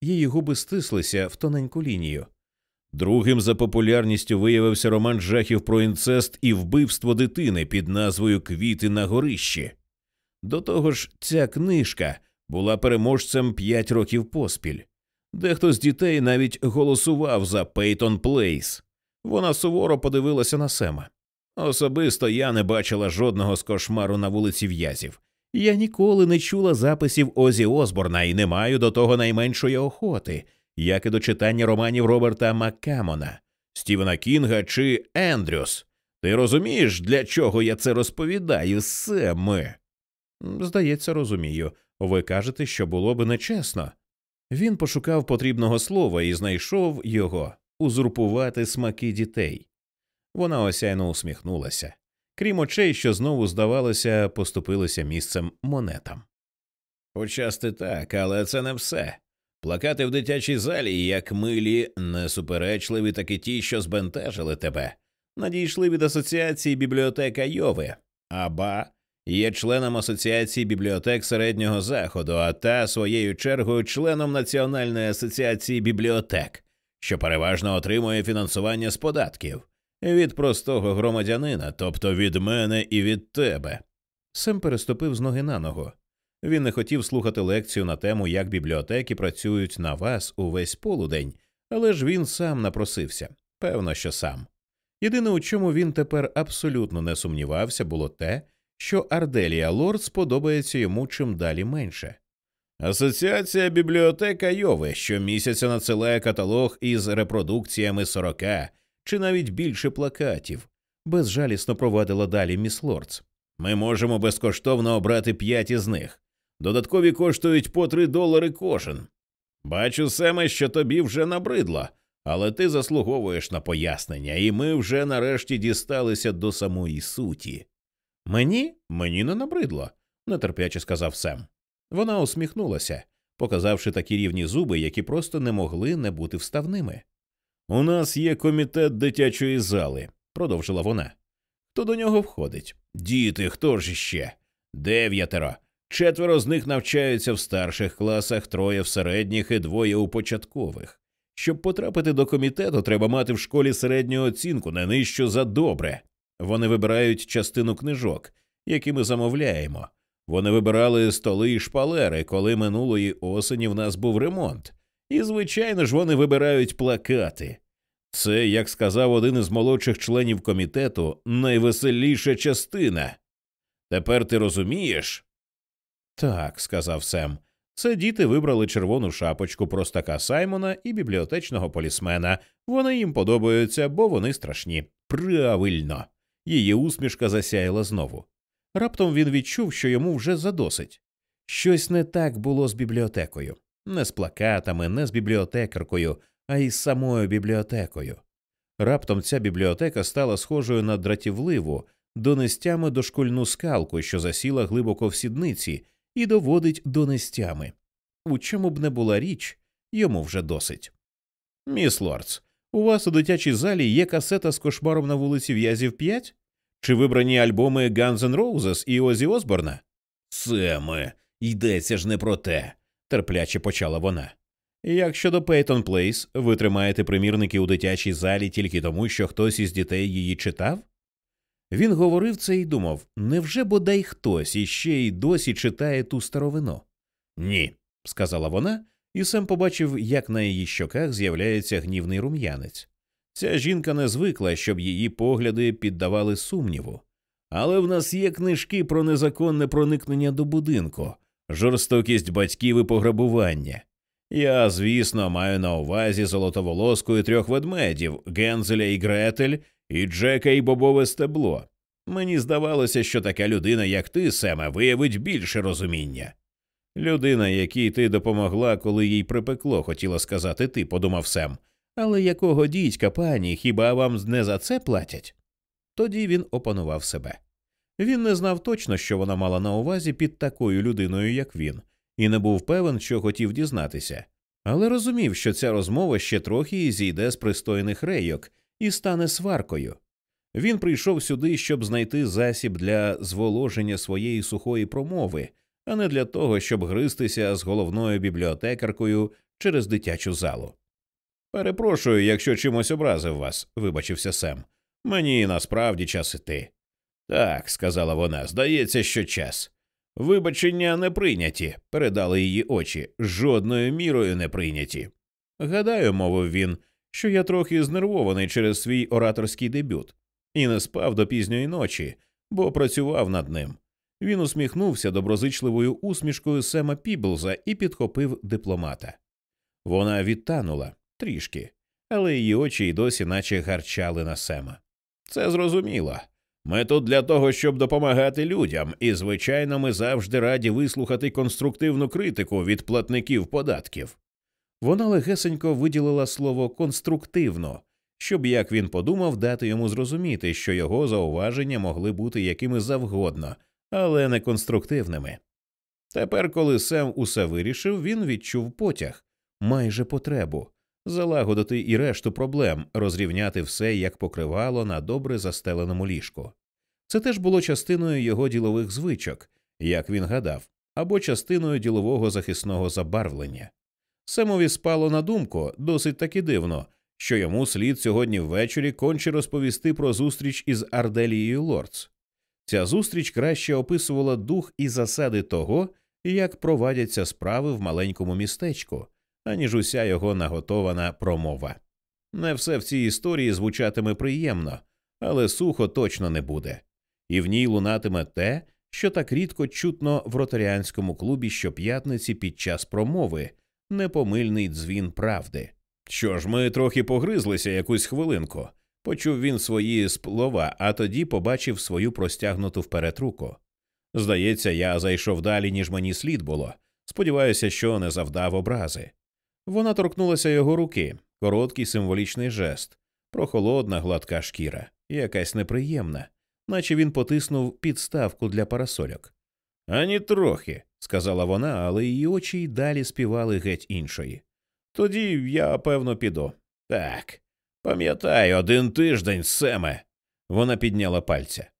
Її губи стислися в тоненьку лінію. Другим за популярністю виявився роман жахів про інцест і вбивство дитини під назвою Квіти на горищі. До того ж, ця книжка була переможцем п'ять років поспіль. Дехто з дітей навіть голосував за Пейтон Плейс. Вона суворо подивилася на Сема. Особисто я не бачила жодного з кошмару на вулиці в'язів. Я ніколи не чула записів Озі Осборна і не маю до того найменшої охоти, як і до читання романів Роберта Маккамона, Стівена Кінга чи Ендрюс. Ти розумієш, для чого я це розповідаю, Семе? Здається, розумію. Ви кажете, що було б нечесно. Він пошукав потрібного слова і знайшов його узурпувати смаки дітей. Вона осяйно усміхнулася, крім очей, що знову, здавалося, поступилися місцем монетам. Почасти так, але це не все. Плакати в дитячій залі, як милі, несуперечливі, так і ті, що збентежили тебе, надійшли від асоціації бібліотека Йови, аба є членом Асоціації бібліотек середнього заходу, а та своєю чергою членом Національної асоціації бібліотек, що переважно отримує фінансування з податків від простого громадянина, тобто від мене і від тебе. Сем переступив з ноги на ногу. Він не хотів слухати лекцію на тему, як бібліотеки працюють на вас увесь полудень, але ж він сам напросився. Певно, що сам. Єдине, у чому він тепер абсолютно не сумнівався, було те, що Арделія Лорд сподобається йому чим далі менше. Асоціація бібліотека Йови щомісяця надсилає каталог із репродукціями сорока чи навіть більше плакатів, безжалісно провадила далі міс Лордс. Ми можемо безкоштовно обрати п'ять із них. Додаткові коштують по три долари кожен. Бачу, Семе, що тобі вже набридло, але ти заслуговуєш на пояснення, і ми вже нарешті дісталися до самої суті. Мені? Мені не набридло, нетерпляче сказав Сем. Вона усміхнулася, показавши такі рівні зуби, які просто не могли не бути вставними. У нас є комітет дитячої зали, продовжила вона. Хто до нього входить? Діти, хто ж іще? Дев'ятеро. Четверо з них навчаються в старших класах, троє в середніх і двоє у початкових. Щоб потрапити до комітету, треба мати в школі середню оцінку не нижчу за добре. Вони вибирають частину книжок, які ми замовляємо. Вони вибирали столи і шпалери, коли минулої осені в нас був ремонт. І, звичайно ж, вони вибирають плакати. Це, як сказав один із молодших членів комітету, найвеселіша частина. Тепер ти розумієш? Так, сказав Сем. Це діти вибрали червону шапочку простака Саймона і бібліотечного полісмена. Вони їм подобаються, бо вони страшні. Правильно. Її усмішка засяяла знову. Раптом він відчув, що йому вже задосить. Щось не так було з бібліотекою, не з плакатами, не з бібліотекаркою, а й з самою бібліотекою. Раптом ця бібліотека стала схожою на дратівливу, донестями дошкульну скалку, що засіла глибоко в сідниці, і доводить до нестями. У чому б не була річ, йому вже досить. Міс Лордс, у вас у дитячій залі є касета з кошмаром на вулиці В'язів 5? Чи вибрані альбоми Guns N' Roses і Озі Осборна? Семе, йдеться ж не про те, терпляче почала вона. Як щодо Пейтон Плейс, ви тримаєте примірники у дитячій залі тільки тому, що хтось із дітей її читав? Він говорив це і думав невже бодай хтось іще й досі читає ту старовину? Ні, сказала вона, і Сем побачив, як на її щоках з'являється гнівний рум'янець. Ця жінка не звикла, щоб її погляди піддавали сумніву. Але в нас є книжки про незаконне проникнення до будинку, жорстокість батьків і пограбування. Я, звісно, маю на увазі золотоволоску і трьох ведмедів, Гензеля і Гретель, і Джека і бобове стебло. Мені здавалося, що така людина, як ти, Семе, виявить більше розуміння. Людина, якій ти допомогла, коли їй припекло, хотіла сказати ти, подумав Сем. Але якого дідька, пані, хіба вам не за це платять? Тоді він опанував себе. Він не знав точно, що вона мала на увазі під такою людиною, як він, і не був певен, що хотів дізнатися, але розумів, що ця розмова ще трохи зійде з пристойних рейок і стане сваркою. Він прийшов сюди, щоб знайти засіб для зволоження своєї сухої промови, а не для того, щоб гристися з головною бібліотекаркою через дитячу залу. Перепрошую, якщо чимось образив вас, вибачився Сем. Мені насправді час іти. Так, сказала вона, здається, що час. Вибачення не прийняті, передали її очі, жодною мірою не прийняті. Гадаю, мовив він, що я трохи знервований через свій ораторський дебют, і не спав до пізньої ночі, бо працював над ним. Він усміхнувся доброзичливою усмішкою Сема Піблза і підхопив дипломата. Вона відтанула трішки, але її очі й досі наче гарчали на Сема. Це зрозуміло. Ми тут для того, щоб допомагати людям, і, звичайно, ми завжди раді вислухати конструктивну критику від платників податків. Вона легесенько виділила слово конструктивно, щоб, як він подумав, дати йому зрозуміти, що його зауваження могли бути якими завгодно, але не конструктивними. Тепер, коли Сем усе вирішив, він відчув потяг, майже потребу залагодити і решту проблем, розрівняти все як покривало на добре застеленому ліжку. Це теж було частиною його ділових звичок, як він гадав, або частиною ділового захисного забарвлення. Семові спало на думку досить таки дивно, що йому слід сьогодні ввечері конче розповісти про зустріч із Арделією Лордс. Ця зустріч краще описувала дух і засади того, як провадяться справи в маленькому містечку, аніж уся його наготована промова. Не все в цій історії звучатиме приємно, але сухо точно не буде, і в ній лунатиме те, що так рідко чутно в ротаріанському клубі щоп'ятниці під час промови непомильний дзвін правди. Що ж, ми трохи погризлися якусь хвилинку. Почув він свої слова, а тоді побачив свою простягнуту вперед руку. Здається, я зайшов далі, ніж мені слід було. Сподіваюся, що не завдав образи. Вона торкнулася його руки, короткий символічний жест, прохолодна гладка шкіра, якась неприємна, наче він потиснув підставку для парасольок. Ані трохи, сказала вона, але її очі й далі співали геть іншої. Тоді я певно піду. Так. Пам'ятай, один тиждень, Семе. Вона підняла пальця,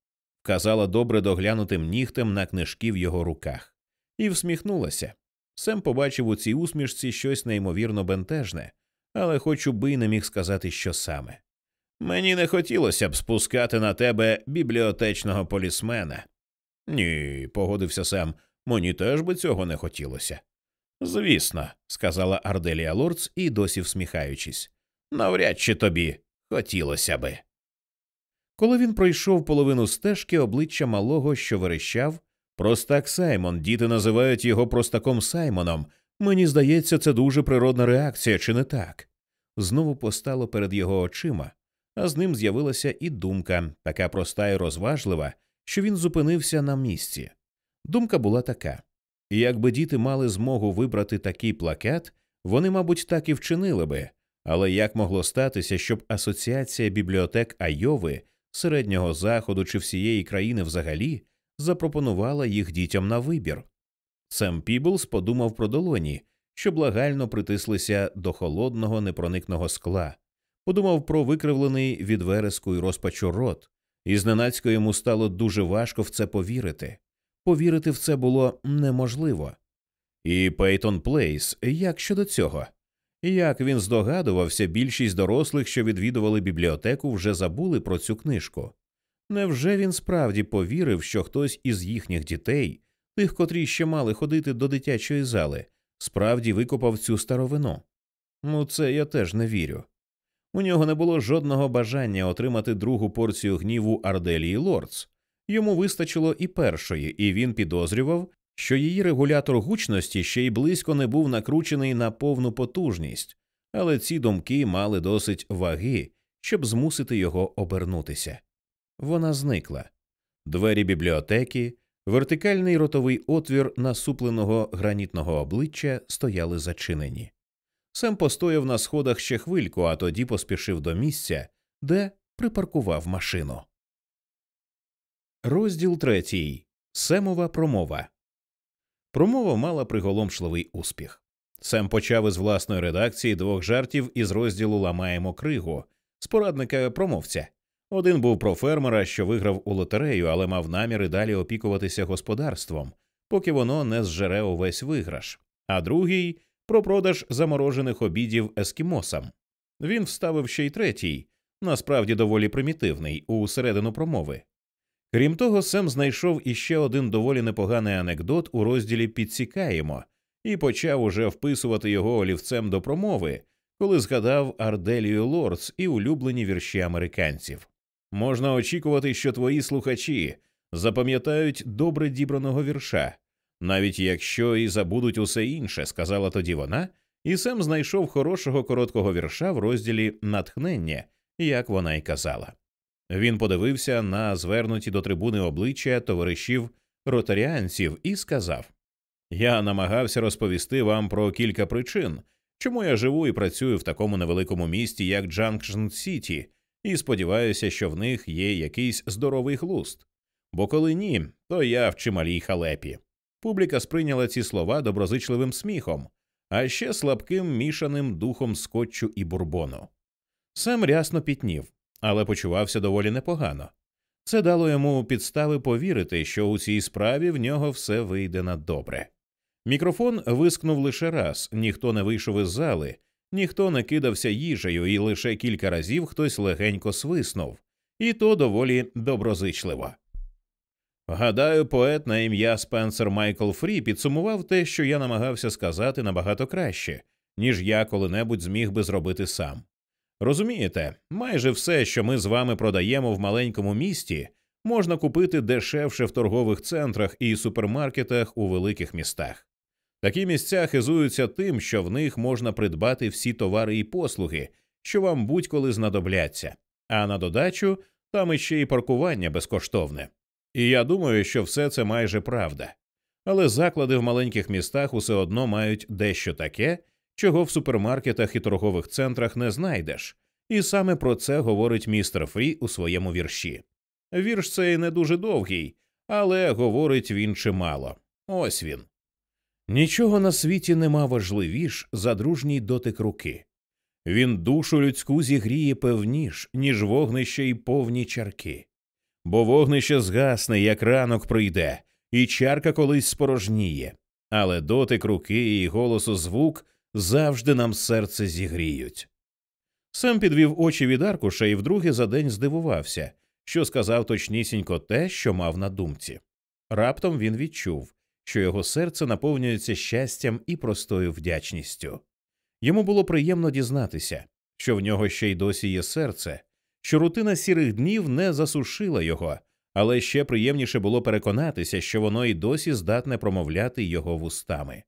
вказала добре доглянутим нігтем на книжки в його руках, і всміхнулася. Сем побачив у цій усмішці щось неймовірно бентежне, але хоч би й не міг сказати, що саме. Мені не хотілося б спускати на тебе бібліотечного полісмена. Ні, погодився Сем, мені теж би цього не хотілося. Звісно, сказала Арделія Лордс і досі всміхаючись. Навряд чи тобі хотілося би. Коли він пройшов половину стежки, обличчя малого, що верещав, простак Саймон, діти називають його простаком Саймоном. Мені здається, це дуже природна реакція, чи не так? Знову постало перед його очима, а з ним з'явилася і думка, така проста і розважлива, що він зупинився на місці. Думка була така якби діти мали змогу вибрати такий плакат, вони, мабуть, так і вчинили би. Але як могло статися, щоб Асоціація бібліотек Айови, середнього заходу чи всієї країни взагалі запропонувала їх дітям на вибір? Сем Піблс подумав про долоні, що благально притислися до холодного непроникного скла, подумав про викривлений від вереску й розпачу рот, і зненацько йому стало дуже важко в це повірити. Повірити в це було неможливо. І Пейтон Плейс, як щодо цього? Як він здогадувався, більшість дорослих, що відвідували бібліотеку, вже забули про цю книжку. Невже він справді повірив, що хтось із їхніх дітей, тих, котрі ще мали ходити до дитячої зали, справді викопав цю старовину? Ну, це я теж не вірю. У нього не було жодного бажання отримати другу порцію гніву Арделії Лордс. Йому вистачило і першої, і він підозрював, що її регулятор гучності ще й близько не був накручений на повну потужність, але ці думки мали досить ваги, щоб змусити його обернутися. Вона зникла. Двері бібліотеки, вертикальний ротовий отвір насупленого гранітного обличчя стояли зачинені. Сем постояв на сходах ще хвильку, а тоді поспішив до місця, де припаркував машину. Розділ третій. Семова промова. Промова мала приголомшливий успіх. Сем почав із власної редакції двох жартів із розділу Ламаємо кригу з порадника промовця. Один був про фермера, що виграв у лотерею, але мав наміри далі опікуватися господарством, поки воно не зжере увесь виграш, а другий про продаж заморожених обідів ескімосам. Він вставив ще й третій, насправді доволі примітивний, у середину промови. Крім того, Сем знайшов іще один доволі непоганий анекдот у розділі Підсікаємо і почав уже вписувати його олівцем до промови, коли згадав Арделію Лордс і улюблені вірші американців. Можна очікувати, що твої слухачі запам'ятають добре дібраного вірша, навіть якщо і забудуть усе інше, сказала тоді вона, і Сем знайшов хорошого короткого вірша в розділі Натхнення, як вона й казала. Він подивився на звернуті до трибуни обличчя товаришів ротаріанців і сказав Я намагався розповісти вам про кілька причин, чому я живу і працюю в такому невеликому місті, як Джанкшн Сіті, і сподіваюся, що в них є якийсь здоровий глуст. Бо коли ні, то я в чималій халепі. Публіка сприйняла ці слова доброзичливим сміхом, а ще слабким мішаним духом скотчу і бурбону. Сам рясно пітнів, але почувався доволі непогано. Це дало йому підстави повірити, що у цій справі в нього все вийде на добре. Мікрофон вискнув лише раз, ніхто не вийшов із зали, ніхто не кидався їжею, і лише кілька разів хтось легенько свиснув, і то доволі доброзичливо. Гадаю, поет на ім'я Спенсер Майкл Фрі підсумував те, що я намагався сказати набагато краще, ніж я коли-небудь зміг би зробити сам. Розумієте, майже все, що ми з вами продаємо в маленькому місті, можна купити дешевше в торгових центрах і супермаркетах у великих містах. Такі місця хизуються тим, що в них можна придбати всі товари і послуги, що вам будь-коли знадобляться, а на додачу там іще й паркування безкоштовне. І я думаю, що все це майже правда. Але заклади в маленьких містах усе одно мають дещо таке, чого в супермаркетах і торгових центрах не знайдеш, і саме про це говорить містер Фрі у своєму вірші. Вірш цей не дуже довгий, але говорить він чимало. Ось він. Нічого на світі нема важливіш за дружній дотик руки. Він душу людську зігріє певніш, ніж вогнище й повні чарки бо вогнище згасне, як ранок прийде, і чарка колись спорожніє, але дотик руки і голосу звук завжди нам серце зігріють. Сам підвів очі від аркуша і вдруге за день здивувався, що сказав точнісінько те, що мав на думці. Раптом він відчув, що його серце наповнюється щастям і простою вдячністю. Йому було приємно дізнатися, що в нього ще й досі є серце, що рутина сірих днів не засушила його, але ще приємніше було переконатися, що воно й досі здатне промовляти його вустами.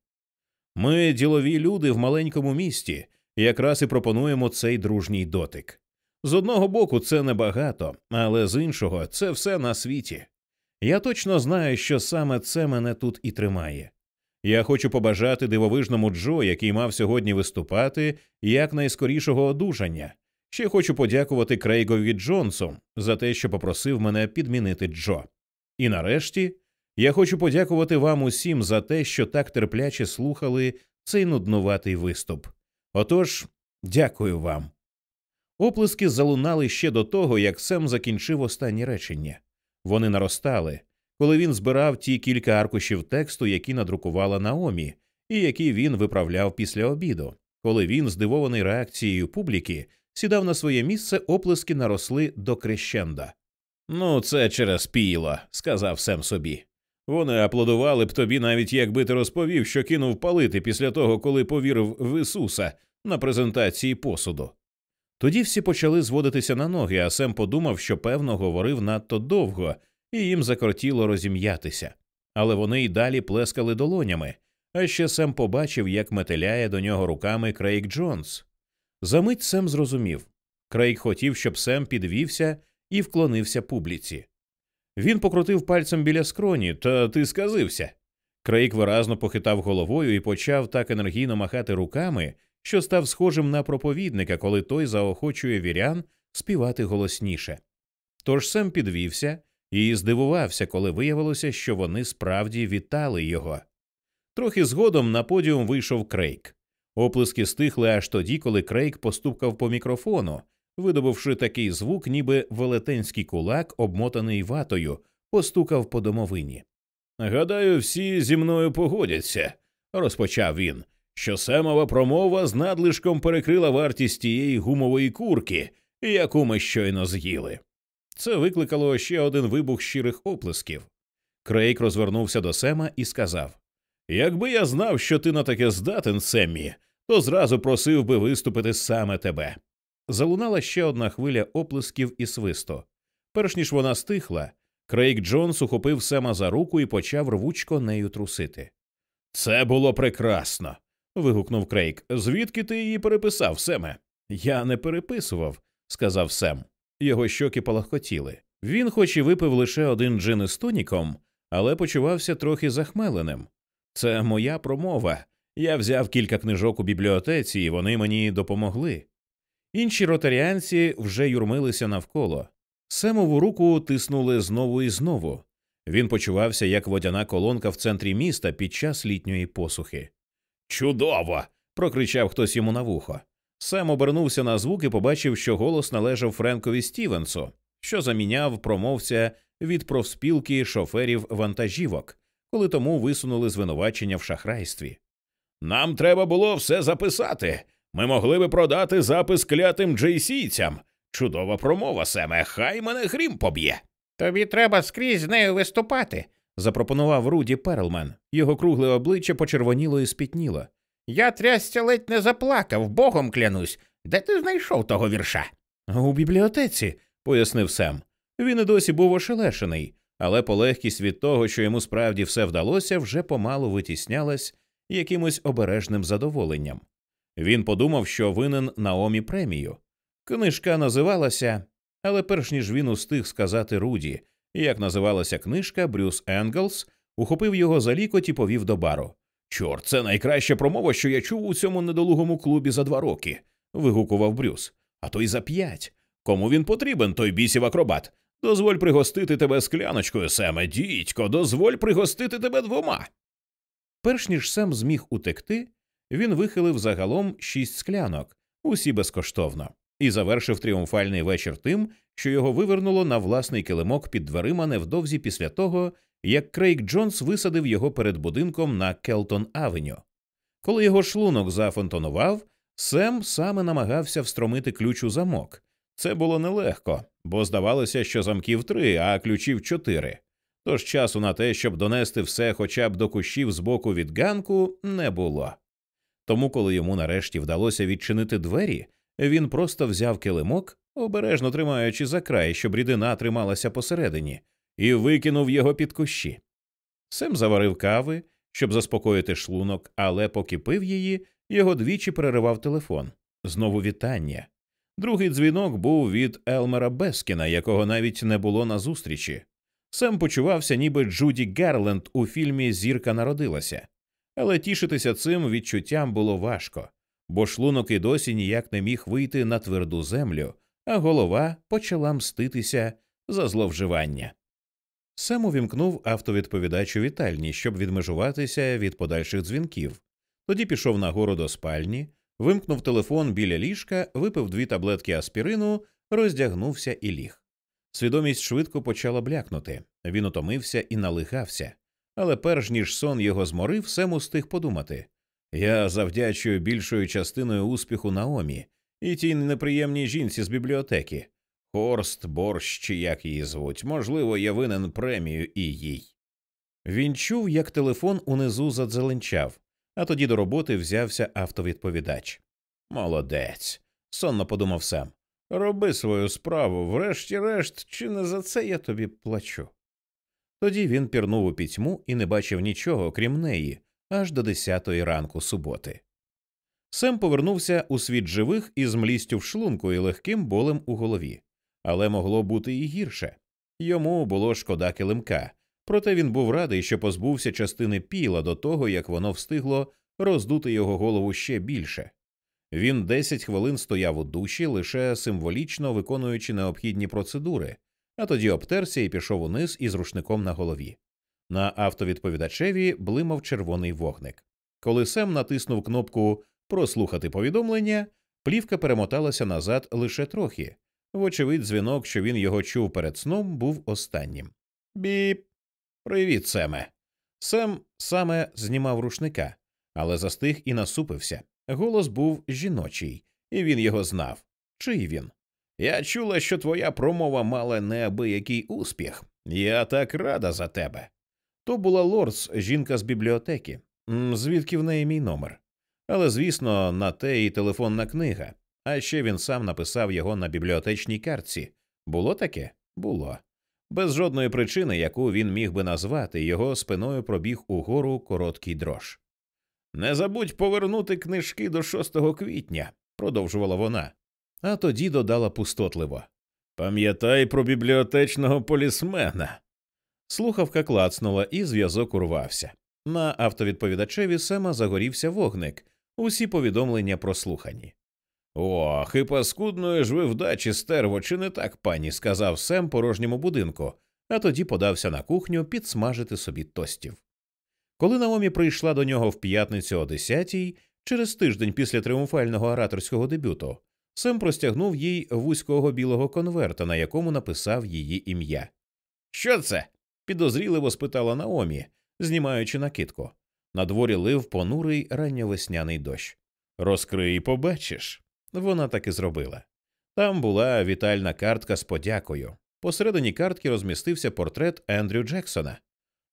Ми, ділові люди в маленькому місті, якраз і пропонуємо цей дружній дотик. З одного боку, це небагато, але з іншого, це все на світі. Я точно знаю, що саме це мене тут і тримає. Я хочу побажати дивовижному Джо, який мав сьогодні виступати, якнайскорішого одужання, Ще хочу подякувати Крейгові Джонсу за те, що попросив мене підмінити Джо. І нарешті я хочу подякувати вам усім за те, що так терпляче слухали цей нуднуватий виступ. Отож, дякую вам. Оплески залунали ще до того, як Сем закінчив останні речення. Вони наростали, коли він збирав ті кілька аркушів тексту, які надрукувала Наомі, і які він виправляв після обіду, коли він, здивований реакцією публіки, сідав на своє місце, оплески наросли до крещенда. Ну, це через піло, сказав Сем собі. Вони аплодували б тобі, навіть якби ти розповів, що кинув палити після того, коли повірив в Ісуса на презентації посуду. Тоді всі почали зводитися на ноги, а Сем подумав, що певно говорив надто довго, і їм закортіло розім'ятися. Але вони й далі плескали долонями. А ще Сем побачив, як метеляє до нього руками Крейг Джонс. Замить Сем зрозумів. Крейг хотів, щоб Сем підвівся і вклонився публіці. Він покрутив пальцем біля скроні, та ти сказився. Крейг виразно похитав головою і почав так енергійно махати руками, що став схожим на проповідника, коли той заохочує вірян співати голосніше. Тож Сем підвівся і здивувався, коли виявилося, що вони справді вітали його. Трохи згодом на подіум вийшов Крейг. Оплески стихли аж тоді, коли Крейг постукав по мікрофону, видобувши такий звук, ніби велетенський кулак, обмотаний ватою, постукав по домовині. Гадаю, всі зі мною погодяться, розпочав він, що Семова промова з надлишком перекрила вартість тієї гумової курки, яку ми щойно з'їли. Це викликало ще один вибух щирих оплесків. Крейк розвернувся до Сема і сказав Якби я знав, що ти на таке здатен, Семмі, то зразу просив би виступити саме тебе. Залунала ще одна хвиля оплесків і свисту. Перш ніж вона стихла, Крейг Джонс ухопив Сема за руку і почав рвучко нею трусити. Це було прекрасно. Вигукнув Крейг. Звідки ти її переписав, Семе? Я не переписував, сказав Сем. Його щоки палахкотіли. Він, хоч і випив лише один джин із тоніком, але почувався трохи захмеленим. Це моя промова. Я взяв кілька книжок у бібліотеці, і вони мені допомогли. Інші ротаріанці вже юрмилися навколо. Семову руку тиснули знову і знову. Він почувався як водяна колонка в центрі міста під час літньої посухи. Чудово. прокричав хтось йому на вухо. Сем обернувся на звук і побачив, що голос належав Френкові Стівенсу, що заміняв промовця від профспілки шоферів вантажівок, коли тому висунули звинувачення в шахрайстві. Нам треба було все записати. Ми могли би продати запис клятим джейсійцям. Чудова промова, Семе, хай мене грім поб'є. Тобі треба скрізь з нею виступати, запропонував Руді Перлмен. Його кругле обличчя почервоніло і спітніло. Я трясця ледь не заплакав, богом клянусь. Де ти знайшов того вірша? У бібліотеці, пояснив Сем. Він і досі був ошелешений, але полегкість від того, що йому справді все вдалося, вже помалу витіснялась якимось обережним задоволенням. Він подумав, що винен Наомі премію. Книжка називалася, але перш ніж він устиг сказати Руді, як називалася книжка, Брюс Енглс ухопив його за лікоть і повів до бару. Чорт, це найкраща промова, що я чув у цьому недолугому клубі за два роки. вигукував Брюс. А то й за п'ять. Кому він потрібен, той бісів акробат. Дозволь пригостити тебе скляночкою, Семе, дідько, дозволь пригостити тебе двома. Перш ніж Сем зміг утекти, він вихилив загалом шість склянок, усі безкоштовно, і завершив тріумфальний вечір тим, що його вивернуло на власний килимок під дверима невдовзі після того, як Крейг Джонс висадив його перед будинком на Келтон Авеню. Коли його шлунок зафонтонував, Сем саме намагався встромити ключ у замок. Це було нелегко, бо здавалося, що замків три, а ключів чотири. Тож часу на те, щоб донести все хоча б до кущів з боку від ганку, не було. Тому, коли йому нарешті вдалося відчинити двері, він просто взяв килимок, обережно тримаючи за край, щоб рідина трималася посередині, і викинув його під кущі. Сем заварив кави, щоб заспокоїти шлунок, але поки пив її, його двічі переривав телефон. Знову вітання. Другий дзвінок був від Елмера Бескіна, якого навіть не було на зустрічі. Сем почувався, ніби Джуді Гарленд у фільмі Зірка народилася, але тішитися цим відчуттям було важко, бо шлунок і досі ніяк не міг вийти на тверду землю, а голова почала мститися за зловживання. Сем увімкнув автовідповідач у вітальні, щоб відмежуватися від подальших дзвінків. Тоді пішов нагору до спальні, вимкнув телефон біля ліжка, випив дві таблетки аспірину, роздягнувся і ліг. Свідомість швидко почала блякнути. Він утомився і налигався. Але перш ніж сон його зморив, Сем устиг подумати я завдячую більшою частиною успіху Наомі і тій неприємній жінці з бібліотеки. Хорст, борщ чи як її звуть, можливо, я винен премію і їй. Він чув, як телефон унизу задзеленчав, а тоді до роботи взявся автовідповідач. Молодець, сонно подумав сам. Роби свою справу, врешті-решт, чи не за це я тобі плачу. Тоді він пірнув у пітьму і не бачив нічого, крім неї, аж до десятої ранку суботи. Сем повернувся у світ живих із млістю в шлунку і легким болем у голові, але могло бути і гірше. Йому було шкода килимка, проте він був радий, що позбувся частини піла до того, як воно встигло роздути його голову ще більше. Він десять хвилин стояв у душі, лише символічно виконуючи необхідні процедури, а тоді обтерся і пішов униз із рушником на голові. На автовідповідачеві блимав червоний вогник. Коли Сем натиснув кнопку Прослухати повідомлення, плівка перемоталася назад лише трохи. Вочевидь, дзвінок, що він його чув перед сном, був останнім. Біп. Привіт, Семе. Сем саме знімав рушника, але застиг і насупився. Голос був жіночий, і він його знав. Чий він? Я чула, що твоя промова мала неабиякий успіх. Я так рада за тебе. То була Лордс, жінка з бібліотеки, звідки в неї мій номер. Але, звісно, на те і телефонна книга. А ще він сам написав його на бібліотечній картці. Було таке? Було. Без жодної причини, яку він міг би назвати, його спиною пробіг угору короткий дрож. Не забудь повернути книжки до 6 квітня, продовжувала вона, а тоді додала пустотливо. Пам'ятай про бібліотечного полісмена. Слухавка клацнула, і зв'язок урвався. На автовідповідачеві Сема загорівся вогник, усі повідомлення прослухані. Ох, і паскудної ж ви вдачі, стерво, чи не так, пані, сказав Сем порожньому будинку, а тоді подався на кухню підсмажити собі тостів. Коли Наомі прийшла до нього в п'ятницю о десятій, через тиждень після тріумфального ораторського дебюту, Сем простягнув їй вузького білого конверта, на якому написав її ім'я. Що це? Підозріливо спитала Наомі, знімаючи накидку. На дворі лив понурий ранньовесняний дощ. Розкрий побачиш. Вона так і зробила. Там була вітальна картка з подякою. Посередині картки розмістився портрет Ендрю Джексона.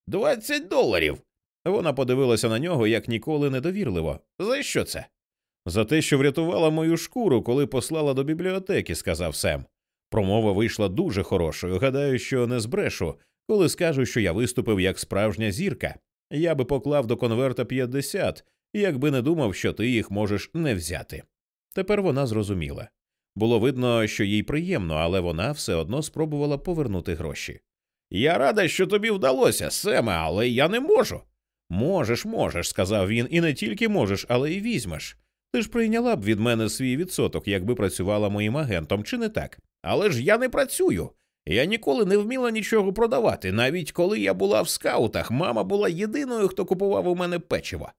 Двадцять доларів. Вона подивилася на нього як ніколи недовірливо. За що це? За те, що врятувала мою шкуру, коли послала до бібліотеки, сказав Сем. Промова вийшла дуже хорошою. Гадаю, що не збрешу, коли скажу, що я виступив як справжня зірка. Я би поклав до конверта 50, якби не думав, що ти їх можеш не взяти. Тепер вона зрозуміла. Було видно, що їй приємно, але вона все одно спробувала повернути гроші. Я рада, що тобі вдалося, Семе, але я не можу. Можеш, можеш, сказав він, і не тільки можеш, але й візьмеш. Ти ж прийняла б від мене свій відсоток, якби працювала моїм агентом, чи не так? Але ж я не працюю. Я ніколи не вміла нічого продавати. Навіть коли я була в скаутах, мама була єдиною, хто купував у мене печиво.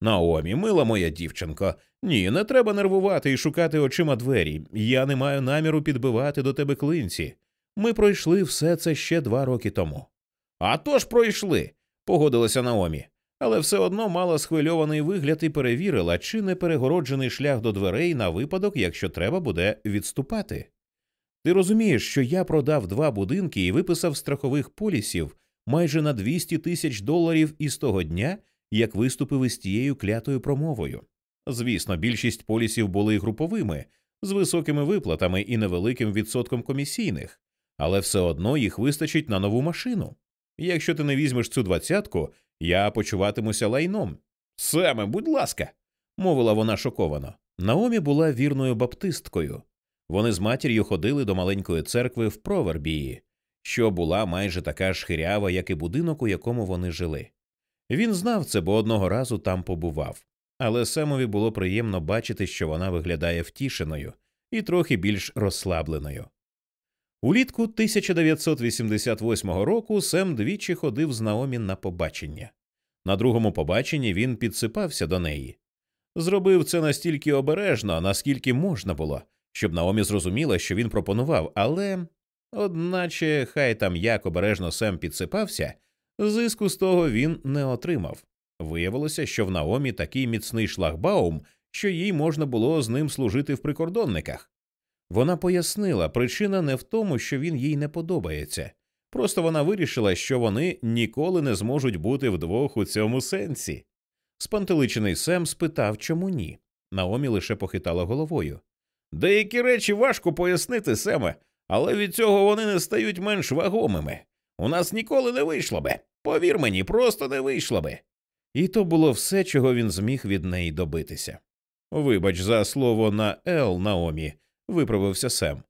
Наомі, мила моя дівчинко, ні, не треба нервувати і шукати очима двері. Я не маю наміру підбивати до тебе клинці. Ми пройшли все це ще два роки тому. «А то ж пройшли, погодилася Наомі, але все одно мала схвильований вигляд і перевірила, чи не перегороджений шлях до дверей на випадок, якщо треба буде відступати. Ти розумієш, що я продав два будинки і виписав страхових полісів майже на 200 тисяч доларів із того дня, як виступив із тією клятою промовою. Звісно, більшість полісів були груповими, з високими виплатами і невеликим відсотком комісійних, але все одно їх вистачить на нову машину. Якщо ти не візьмеш цю двадцятку, я почуватимуся лайном. Семе, будь ласка, мовила вона шоковано. Наомі була вірною баптисткою. Вони з матір'ю ходили до маленької церкви в Провербії, що була майже така ж хирява, як і будинок, у якому вони жили. Він знав це, бо одного разу там побував, але Семові було приємно бачити, що вона виглядає втішеною і трохи більш розслабленою. Улітку 1988 року Сем двічі ходив з Наомі на побачення. На другому побаченні він підсипався до неї. Зробив це настільки обережно, наскільки можна було, щоб Наомі зрозуміла, що він пропонував, але, одначе, хай там як обережно Сем підсипався, зиску з того він не отримав. Виявилося, що в Наомі такий міцний шлагбаум, що їй можна було з ним служити в прикордонниках. Вона пояснила, причина не в тому, що він їй не подобається. Просто вона вирішила, що вони ніколи не зможуть бути вдвох у цьому сенсі. Спантеличений Сем спитав, чому ні. Наомі лише похитала головою. Деякі речі важко пояснити, Семе, але від цього вони не стають менш вагомими. У нас ніколи не вийшло би. Повір мені, просто не вийшло би. І то було все, чого він зміг від неї добитися. Вибач за слово на Ел Наомі, виправився Сем.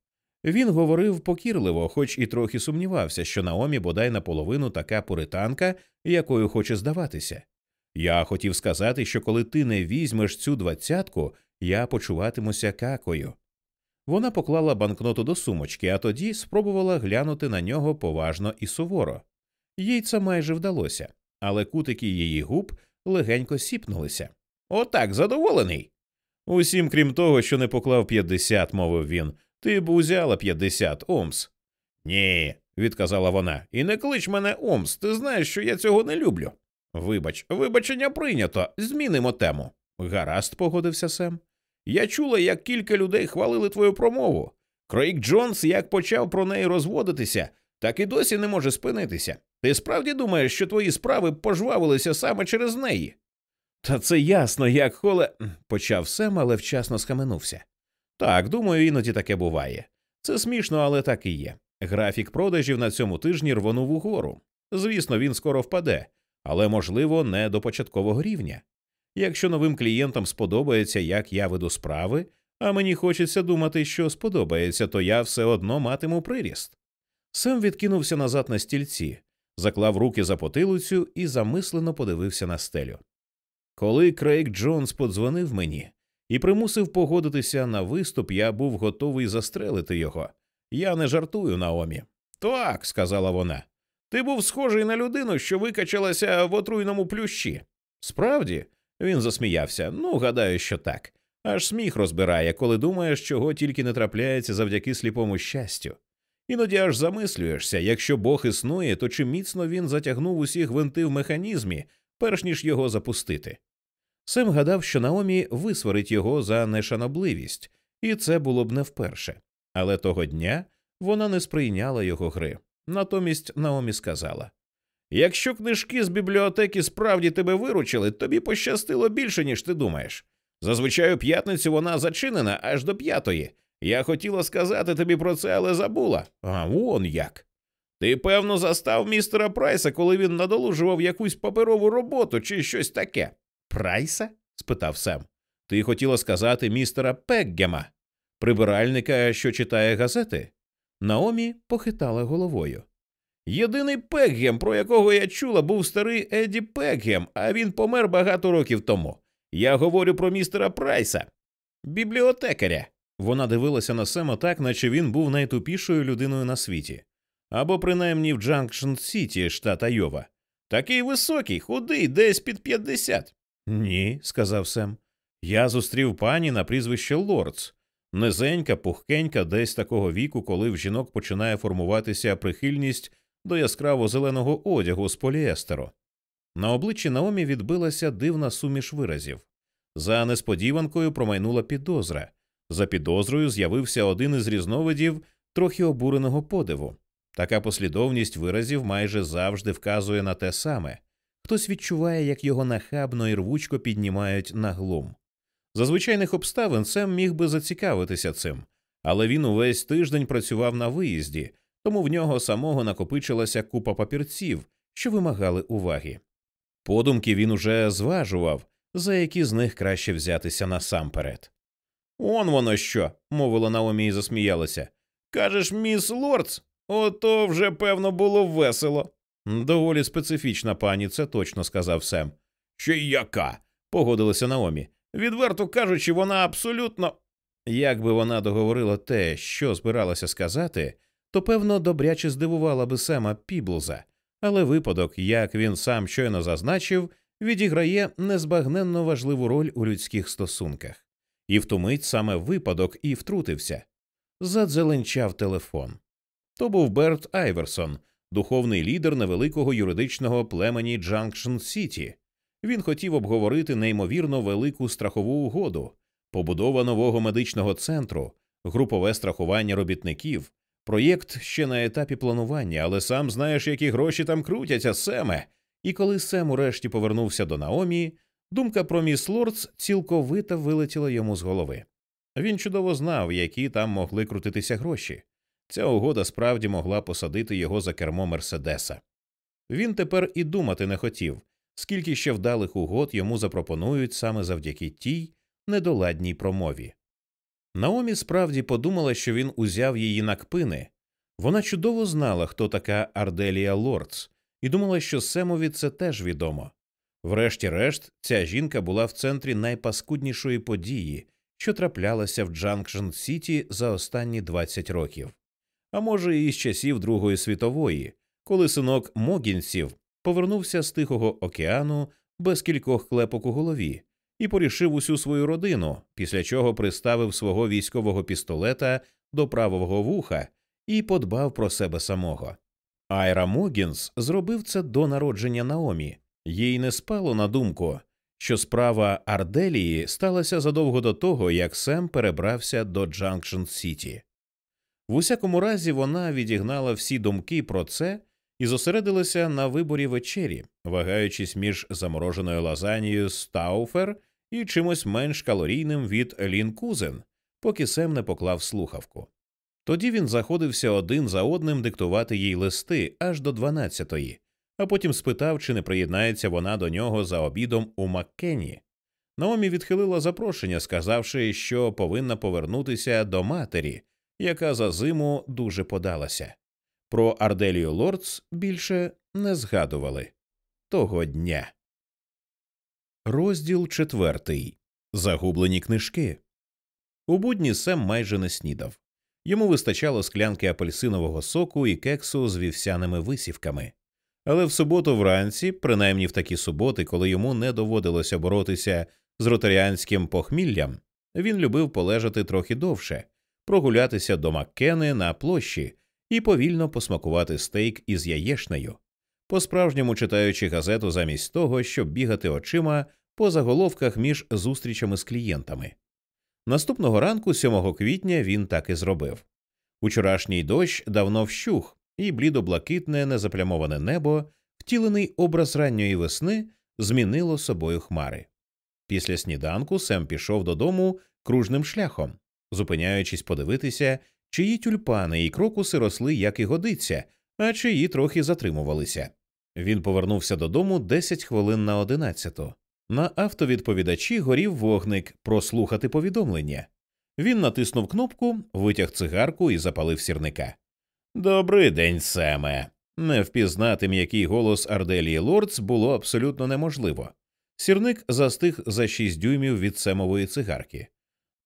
Він говорив покірливо, хоч і трохи сумнівався, що Наомі бодай наполовину така пуританка, якою хоче здаватися. Я хотів сказати, що коли ти не візьмеш цю двадцятку, я почуватимуся какою. Вона поклала банкноту до сумочки, а тоді спробувала глянути на нього поважно і суворо. Їй це майже вдалося, але кутики її губ легенько сіпнулися. Отак, задоволений. Усім, крім того, що не поклав п'ятдесят, мовив він, ти б узяла п'ятдесят, Омс. Ні, відказала вона, і не клич мене Омс, ти знаєш, що я цього не люблю. Вибач, вибачення прийнято. Змінимо тему. Гаразд, погодився Сем. Я чула, як кілька людей хвалили твою промову. Крейг Джонс як почав про неї розводитися, так і досі не може спинитися. Ти справді думаєш, що твої справи пожвавилися саме через неї? Та це ясно, як холе. почав Сем, але вчасно схаменувся. Так, думаю, іноді таке буває. Це смішно, але так і є. Графік продажів на цьому тижні рвонув угору. Звісно, він скоро впаде, але, можливо, не до початкового рівня. Якщо новим клієнтам сподобається, як я веду справи, а мені хочеться думати, що сподобається, то я все одно матиму приріст. Сем відкинувся назад на стільці, заклав руки за потилицю і замислено подивився на стелю. Коли Крейг Джонс подзвонив мені і примусив погодитися на виступ, я був готовий застрелити його. Я не жартую Наомі. Так, сказала вона. Ти був схожий на людину, що викачалася в отруйному плющі. Справді, він засміявся. Ну, гадаю, що так. Аж сміх розбирає, коли думаєш, чого тільки не трапляється завдяки сліпому щастю. Іноді аж замислюєшся, якщо Бог існує, то чи міцно він затягнув усі гвинти в механізмі, перш ніж його запустити. Сем гадав, що Наомі висварить його за нешанобливість, і це було б не вперше. Але того дня вона не сприйняла його гри. Натомість Наомі сказала Якщо книжки з бібліотеки справді тебе виручили, тобі пощастило більше, ніж ти думаєш. Зазвичай у п'ятницю вона зачинена аж до п'ятої. Я хотіла сказати тобі про це, але забула. А вон як. Ти, певно, застав містера Прайса, коли він надолужував якусь паперову роботу чи щось таке. Прайса? спитав Сем. Ти хотіла сказати містера Пеггема, прибиральника, що читає газети? Наомі похитала головою. Єдиний Пеггем, про якого я чула, був старий Еді Пеггем, а він помер багато років тому. Я говорю про містера Прайса, бібліотекаря. Вона дивилася на Сема так, наче він був найтупішою людиною на світі, або принаймні в Джанкшн Сіті, штат Айова. Такий високий, худий, десь під п'ятдесят. Ні, сказав Сем. Я зустрів пані на прізвище Лордс. Низенька, пухкенька, десь такого віку, коли в жінок починає формуватися прихильність до яскраво зеленого одягу з поліестеру. На обличчі Наомі відбилася дивна суміш виразів. За несподіванкою промайнула підозра. За підозрою з'явився один із різновидів трохи обуреного подиву. Така послідовність виразів майже завжди вказує на те саме хтось відчуває, як його нахабно і рвучко піднімають на глум. За звичайних обставин Сем міг би зацікавитися цим, але він увесь тиждень працював на виїзді, тому в нього самого накопичилася купа папірців, що вимагали уваги. Подумки він уже зважував, за які з них краще взятися насамперед. Он воно що, мовила Наомі і засміялася. Кажеш, міс Лордс? Ото вже, певно, було весело. Доволі специфічна пані, це точно сказав Сем. Ще яка? погодилася Наомі. Відверто кажучи, вона абсолютно. Якби вона договорила те, що збиралася сказати, то певно добряче здивувала би Сема Піблза, але випадок, як він сам щойно зазначив, відіграє незбагненно важливу роль у людських стосунках, і в ту мить саме випадок і втрутився. Задзеленчав телефон. То був Берт Айверсон, духовний лідер невеликого юридичного племені Джанкшн Сіті. Він хотів обговорити неймовірно велику страхову угоду, побудова нового медичного центру, групове страхування робітників, проєкт ще на етапі планування, але сам знаєш, які гроші там крутяться, Семе. І коли Сем урешті повернувся до Наомі, думка про міс Лордс цілковито вилетіла йому з голови. Він чудово знав, які там могли крутитися гроші. Ця угода справді могла посадити його за кермо Мерседеса. Він тепер і думати не хотів, скільки ще вдалих угод йому запропонують саме завдяки тій недоладній промові. Наомі справді подумала, що він узяв її на кпини. Вона чудово знала, хто така Арделія Лордс, і думала, що Семові це теж відомо. Врешті-решт, ця жінка була в центрі найпаскуднішої події, що траплялася в Джанкшн Сіті за останні 20 років, а може, і з часів Другої світової, коли синок Могінців повернувся з Тихого океану без кількох клепок у голові і порішив усю свою родину, після чого приставив свого військового пістолета до правого вуха і подбав про себе самого. Айра Могінс зробив це до народження Наомі, Їй не спало на думку, що справа Арделії сталася задовго до того, як Сем перебрався до Джанкшн Сіті. В усякому разі, вона відігнала всі думки про це і зосередилася на виборі вечері, вагаючись між замороженою лазанією Стауфер і чимось менш калорійним від Лінкузен, поки Сем не поклав слухавку. Тоді він заходився один за одним диктувати їй листи аж до дванадцятої, а потім спитав, чи не приєднається вона до нього за обідом у Маккені. Наомі відхилила запрошення, сказавши, що повинна повернутися до матері, яка за зиму дуже подалася. Про Арделію Лордс більше не згадували того дня. Розділ четвертий. Загублені книжки. У будні Сем майже не снідав. Йому вистачало склянки апельсинового соку і кексу з вівсяними висівками. Але в суботу вранці, принаймні в такі суботи, коли йому не доводилося боротися з ротаріанським похміллям, він любив полежати трохи довше, прогулятися до Маккени на площі і повільно посмакувати стейк із яєшнею, по справжньому читаючи газету замість того, щоб бігати очима по заголовках між зустрічами з клієнтами. Наступного ранку, 7 квітня, він так і зробив. Учорашній дощ давно вщух, і блідо-блакитне незаплямоване небо, втілений образ ранньої весни, змінило собою хмари. Після сніданку Сем пішов додому кружним шляхом, зупиняючись подивитися, чиї тюльпани і крокуси росли, як і годиться, а чиї трохи затримувалися. Він повернувся додому 10 хвилин на одинадцяту. На автовідповідачі горів вогник прослухати повідомлення. Він натиснув кнопку, витяг цигарку і запалив сірника. Добрий день, Семе. Не впізнати м'який голос Арделії Лордс було абсолютно неможливо. Сірник застиг за шість дюймів від семової цигарки.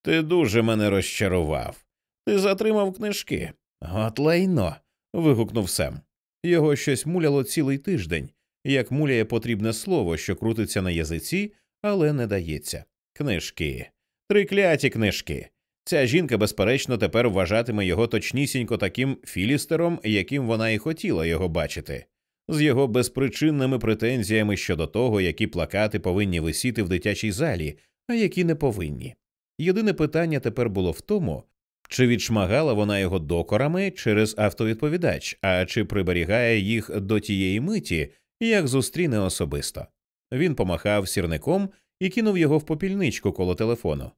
Ти дуже мене розчарував. Ти затримав книжки. От лайно. Вигукнув Сем. Його щось муляло цілий тиждень, як муляє потрібне слово, що крутиться на язиці, але не дається. Книжки. Трикляті книжки. Ця жінка, безперечно, тепер вважатиме його точнісінько таким філістером, яким вона і хотіла його бачити, з його безпричинними претензіями щодо того, які плакати повинні висіти в дитячій залі, а які не повинні. Єдине питання тепер було в тому, чи відшмагала вона його докорами через автовідповідач, а чи приберігає їх до тієї миті, як зустріне особисто. Він помахав сірником і кинув його в попільничку коло телефону.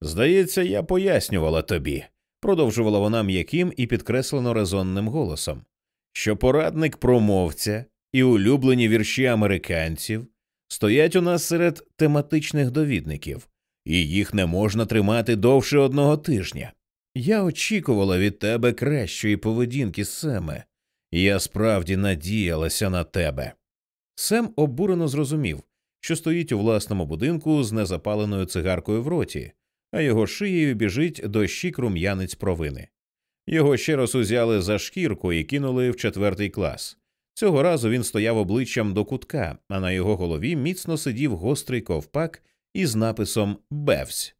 Здається, я пояснювала тобі, продовжувала вона м'яким і підкреслено резонним голосом, що порадник промовця і улюблені вірші американців стоять у нас серед тематичних довідників, і їх не можна тримати довше одного тижня. Я очікувала від тебе кращої поведінки, Семе, я справді надіялася на тебе. Сем обурено зрозумів, що стоїть у власному будинку з незапаленою цигаркою в роті, а його шиєю біжить дощик рум'янець провини. Його ще раз узяли за шкірку і кинули в четвертий клас. Цього разу він стояв обличчям до кутка, а на його голові міцно сидів гострий ковпак із написом Бевсь.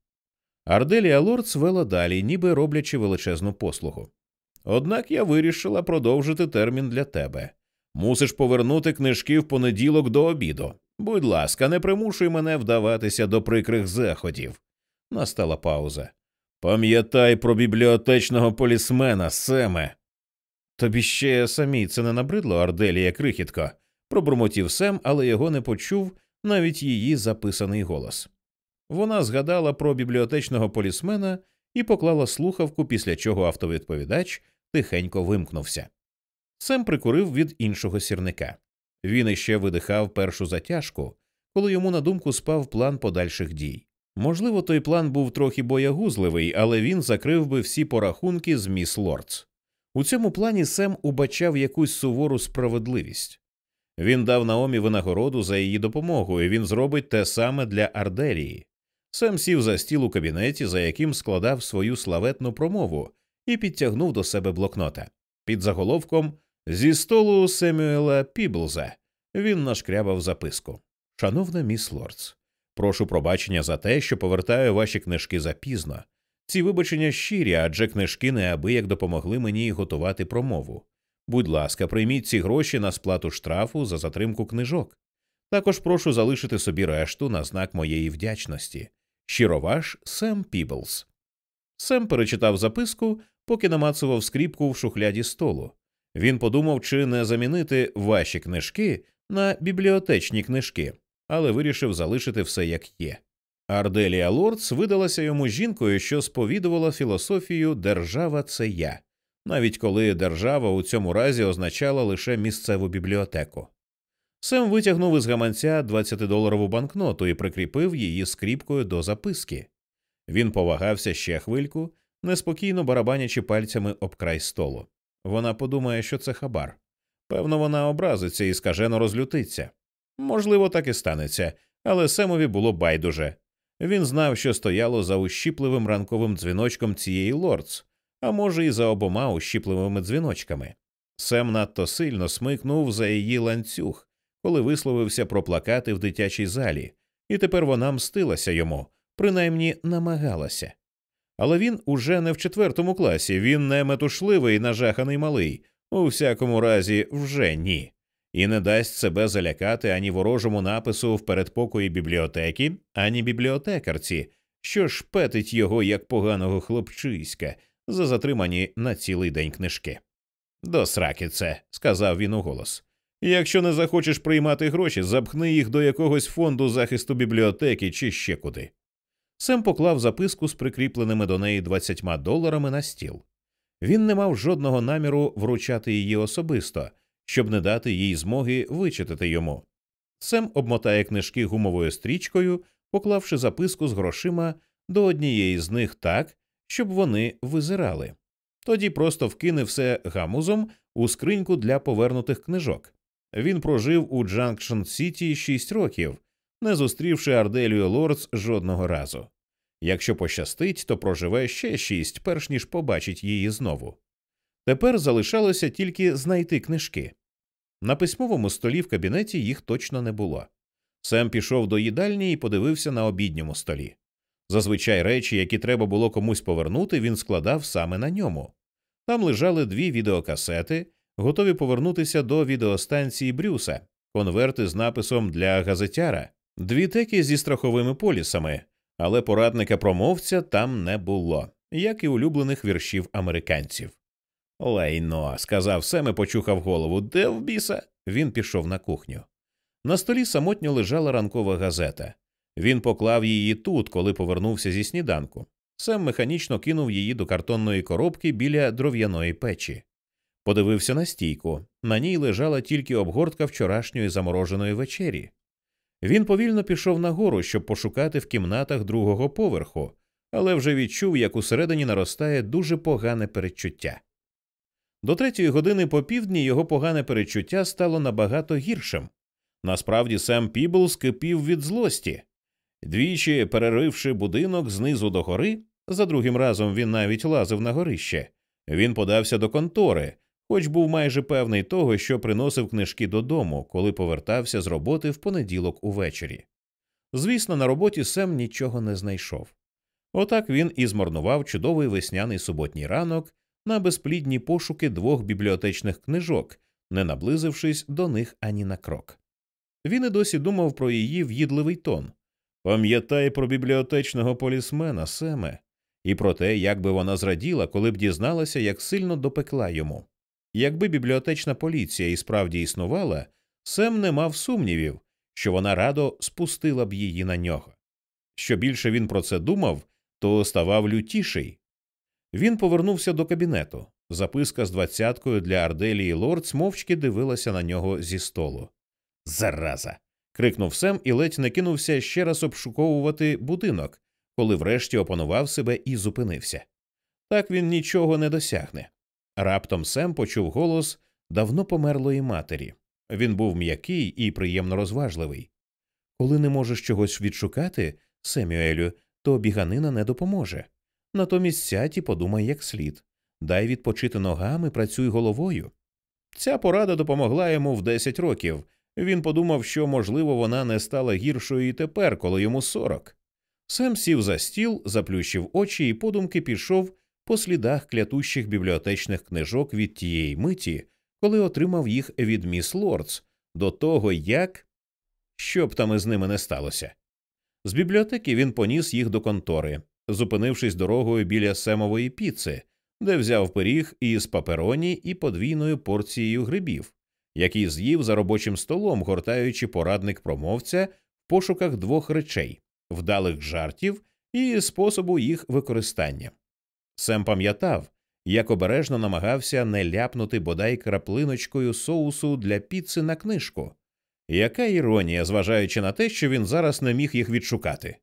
Арделія Лордс вела далі, ніби роблячи величезну послугу. Однак я вирішила продовжити термін для тебе. Мусиш повернути книжки в понеділок до обіду. Будь ласка, не примушуй мене вдаватися до прикрих заходів. Настала пауза. Пам'ятай про бібліотечного полісмена, Семе. Тобі ще самій це не набридло, Арделія крихітко, пробурмотів Сем, але його не почув навіть її записаний голос. Вона згадала про бібліотечного полісмена і поклала слухавку, після чого автовідповідач тихенько вимкнувся. Сем прикурив від іншого сірника. Він іще видихав першу затяжку, коли йому на думку спав план подальших дій. Можливо, той план був трохи боягузливий, але він закрив би всі порахунки з міс Лордс. У цьому плані Сем убачав якусь сувору справедливість. Він дав Наомі винагороду за її допомогу, і він зробить те саме для Арделії. Сем сів за стіл у кабінеті, за яким складав свою славетну промову, і підтягнув до себе блокнота. Під заголовком зі столу Семюела Піблза він нашкрябав записку. Шановна міс Лордс, прошу пробачення за те, що повертаю ваші книжки запізно. Ці вибачення щирі, адже книжки неабияк допомогли мені готувати промову. Будь ласка, прийміть ці гроші на сплату штрафу за затримку книжок. Також прошу залишити собі решту на знак моєї вдячності. Щиро ваш Сем Піблс. Сем перечитав записку, поки намацував скріпку в шухляді столу. Він подумав, чи не замінити ваші книжки на бібліотечні книжки, але вирішив залишити все як є. Арделія Лордс видалася йому жінкою, що сповідувала філософію Держава це я, навіть коли держава у цьому разі означала лише місцеву бібліотеку. Сем витягнув із гаманця 20-доларову банкноту і прикріпив її скріпкою до записки. Він повагався ще хвильку, неспокійно барабанячи пальцями об край столу. Вона подумає, що це хабар. Певно, вона образиться і скажено розлютиться. Можливо, так і станеться, але Семові було байдуже. Він знав, що стояло за ущіпливим ранковим дзвіночком цієї лордс, а може, і за обома ущіпливими дзвіночками. Сем надто сильно смикнув за її ланцюг, коли висловився про плакати в дитячій залі, і тепер вона мстилася йому, принаймні намагалася. Але він уже не в четвертому класі, він не метушливий, нажаханий малий, у всякому разі, вже ні, і не дасть себе залякати ані ворожому напису в передпокої бібліотеки, ані бібліотекарці, що шпетить його як поганого хлопчиська за затримані на цілий день книжки. До сраки це, сказав він уголос. Якщо не захочеш приймати гроші, запхни їх до якогось фонду захисту бібліотеки чи ще куди. Сем поклав записку з прикріпленими до неї 20 доларами на стіл. Він не мав жодного наміру вручати її особисто, щоб не дати їй змоги вичитати йому. Сем обмотає книжки гумовою стрічкою, поклавши записку з грошима до однієї з них так, щоб вони визирали. Тоді просто вкине все гамузом у скриньку для повернутих книжок. Він прожив у Джанкшн Сіті шість років, не зустрівши Арделію Лордс жодного разу. Якщо пощастить, то проживе ще шість, перш ніж побачить її знову. Тепер залишалося тільки знайти книжки. На письмовому столі в кабінеті їх точно не було. Сем пішов до їдальні і подивився на обідньому столі. Зазвичай речі, які треба було комусь повернути, він складав саме на ньому. Там лежали дві відеокасети, готові повернутися до відеостанції Брюса, конверти з написом для газетяра, дві теки зі страховими полісами, але порадника промовця там не було, як і улюблених віршів американців. Лайно, сказав Сем і почухав голову. Де в біса? Він пішов на кухню. На столі самотньо лежала ранкова газета. Він поклав її тут, коли повернувся зі сніданку. Сем механічно кинув її до картонної коробки біля дров'яної печі. Подивився на стійку. На ній лежала тільки обгортка вчорашньої замороженої вечері. Він повільно пішов нагору, щоб пошукати в кімнатах другого поверху, але вже відчув, як усередині наростає дуже погане передчуття. До третьої години по півдні його погане передчуття стало набагато гіршим. Насправді сам Пібл скипів від злості. Двічі переривши будинок знизу до гори, за другим разом він навіть лазив на горище, він подався до контори, хоч був майже певний того, що приносив книжки додому, коли повертався з роботи в понеділок увечері. Звісно, на роботі Сем нічого не знайшов. Отак він і змарнував чудовий весняний суботній ранок на безплідні пошуки двох бібліотечних книжок, не наблизившись до них ані на крок. Він і досі думав про її в'їдливий тон. Пам'ятай про бібліотечного полісмена, Семе, і про те, як би вона зраділа, коли б дізналася, як сильно допекла йому. Якби бібліотечна поліція і справді існувала, Сем не мав сумнівів, що вона радо спустила б її на нього. Що більше він про це думав, то ставав лютіший. Він повернувся до кабінету. Записка з двадцяткою для Арделії Лордс мовчки дивилася на нього зі столу. Зараза. крикнув Сем і ледь не кинувся ще раз обшуковувати будинок, коли врешті опанував себе і зупинився. Так він нічого не досягне. Раптом Сем почув голос давно померлої матері. Він був м'який і приємно розважливий. Коли не можеш чогось відшукати, Семюелю, то біганина не допоможе. Натомість сядь і подумай як слід. Дай відпочити ногами, працюй головою. Ця порада допомогла йому в 10 років. Він подумав, що, можливо, вона не стала гіршою і тепер, коли йому 40. Сем сів за стіл, заплющив очі і подумки пішов по слідах клятущих бібліотечних книжок від тієї миті, коли отримав їх від міс Лордс, до того як. що б там із ними не сталося. З бібліотеки він поніс їх до контори, зупинившись дорогою біля семової піци, де взяв пиріг із папероні і подвійною порцією грибів, який з'їв за робочим столом, гортаючи порадник промовця в пошуках двох речей вдалих жартів і способу їх використання. Сем пам'ятав, як обережно намагався не ляпнути бодай краплиночкою соусу для піци на книжку. Яка іронія, зважаючи на те, що він зараз не міг їх відшукати.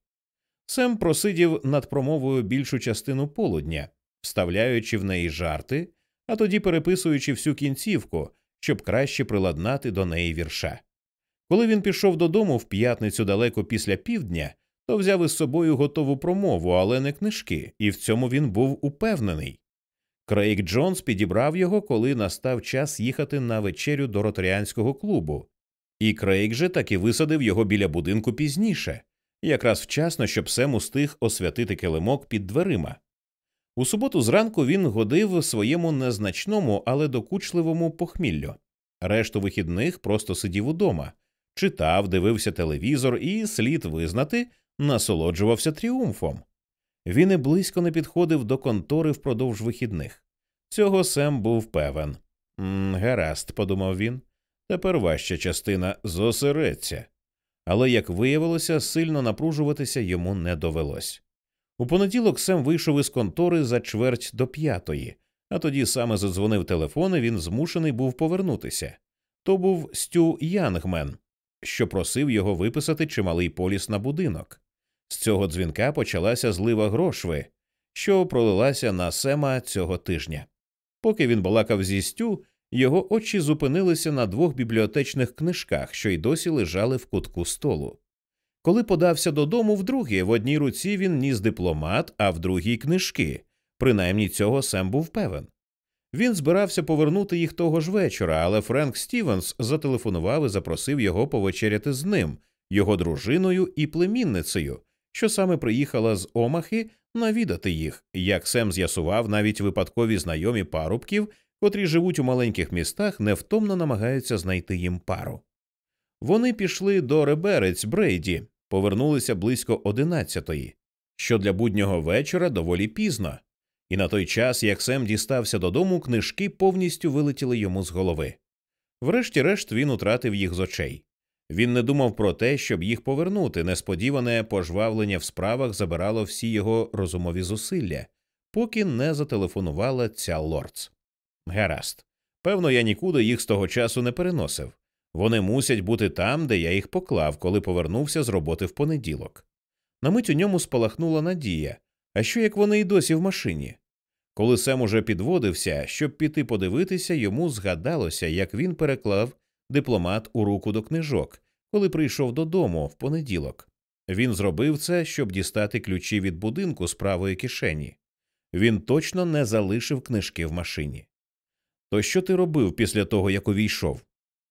Сем просидів над промовою більшу частину полудня, вставляючи в неї жарти, а тоді переписуючи всю кінцівку, щоб краще приладнати до неї вірша. Коли він пішов додому в п'ятницю далеко після півдня, то взяв із собою готову промову, але не книжки, і в цьому він був упевнений. Крейг Джонс підібрав його, коли настав час їхати на вечерю до ротаріанського клубу, і Крейг же таки висадив його біля будинку пізніше, якраз вчасно, щоб Сем устиг освятити килимок під дверима. У суботу зранку він годив своєму незначному, але докучливому похміллю. Решту вихідних просто сидів удома, читав, дивився телевізор і, слід визнати, насолоджувався тріумфом. Він і близько не підходив до контори впродовж вихідних. Цього Сем був певен. «М, Гаразд, подумав він. Тепер важча частина зосереться. Але, як виявилося, сильно напружуватися йому не довелось. У понеділок Сем вийшов із контори за чверть до п'ятої, а тоді саме задзвонив телефон, і він змушений був повернутися. То був Стю Янгмен, що просив його виписати чималий поліс на будинок. З цього дзвінка почалася злива грошви, що пролилася на Сема цього тижня. Поки він балакав зі Стю, його очі зупинилися на двох бібліотечних книжках, що й досі лежали в кутку столу. Коли подався додому вдруге, в одній руці він ніс дипломат, а в другій книжки. Принаймні цього Сем був певен. Він збирався повернути їх того ж вечора, але Френк Стівенс зателефонував і запросив його повечеряти з ним, його дружиною і племінницею, що саме приїхала з Омахи навідати їх, як Сем з'ясував, навіть випадкові знайомі парубків, котрі живуть у маленьких містах, невтомно намагаються знайти їм пару. Вони пішли до Реберець Брейді, повернулися близько одинадцятої, що для буднього вечора доволі пізно, і на той час, як Сем дістався додому, книжки повністю вилетіли йому з голови. Врешті-решт він утратив їх з очей. Він не думав про те, щоб їх повернути. Несподіване пожвавлення в справах забирало всі його розумові зусилля, поки не зателефонувала ця лордс. Гаразд. Певно, я нікуди їх з того часу не переносив. Вони мусять бути там, де я їх поклав, коли повернувся з роботи в понеділок. На мить у ньому спалахнула надія. А що як вони й досі в машині? Коли Сем уже підводився, щоб піти подивитися, йому згадалося, як він переклав дипломат у руку до книжок, коли прийшов додому в понеділок. Він зробив це, щоб дістати ключі від будинку з правої кишені. Він точно не залишив книжки в машині. То що ти робив після того, як увійшов?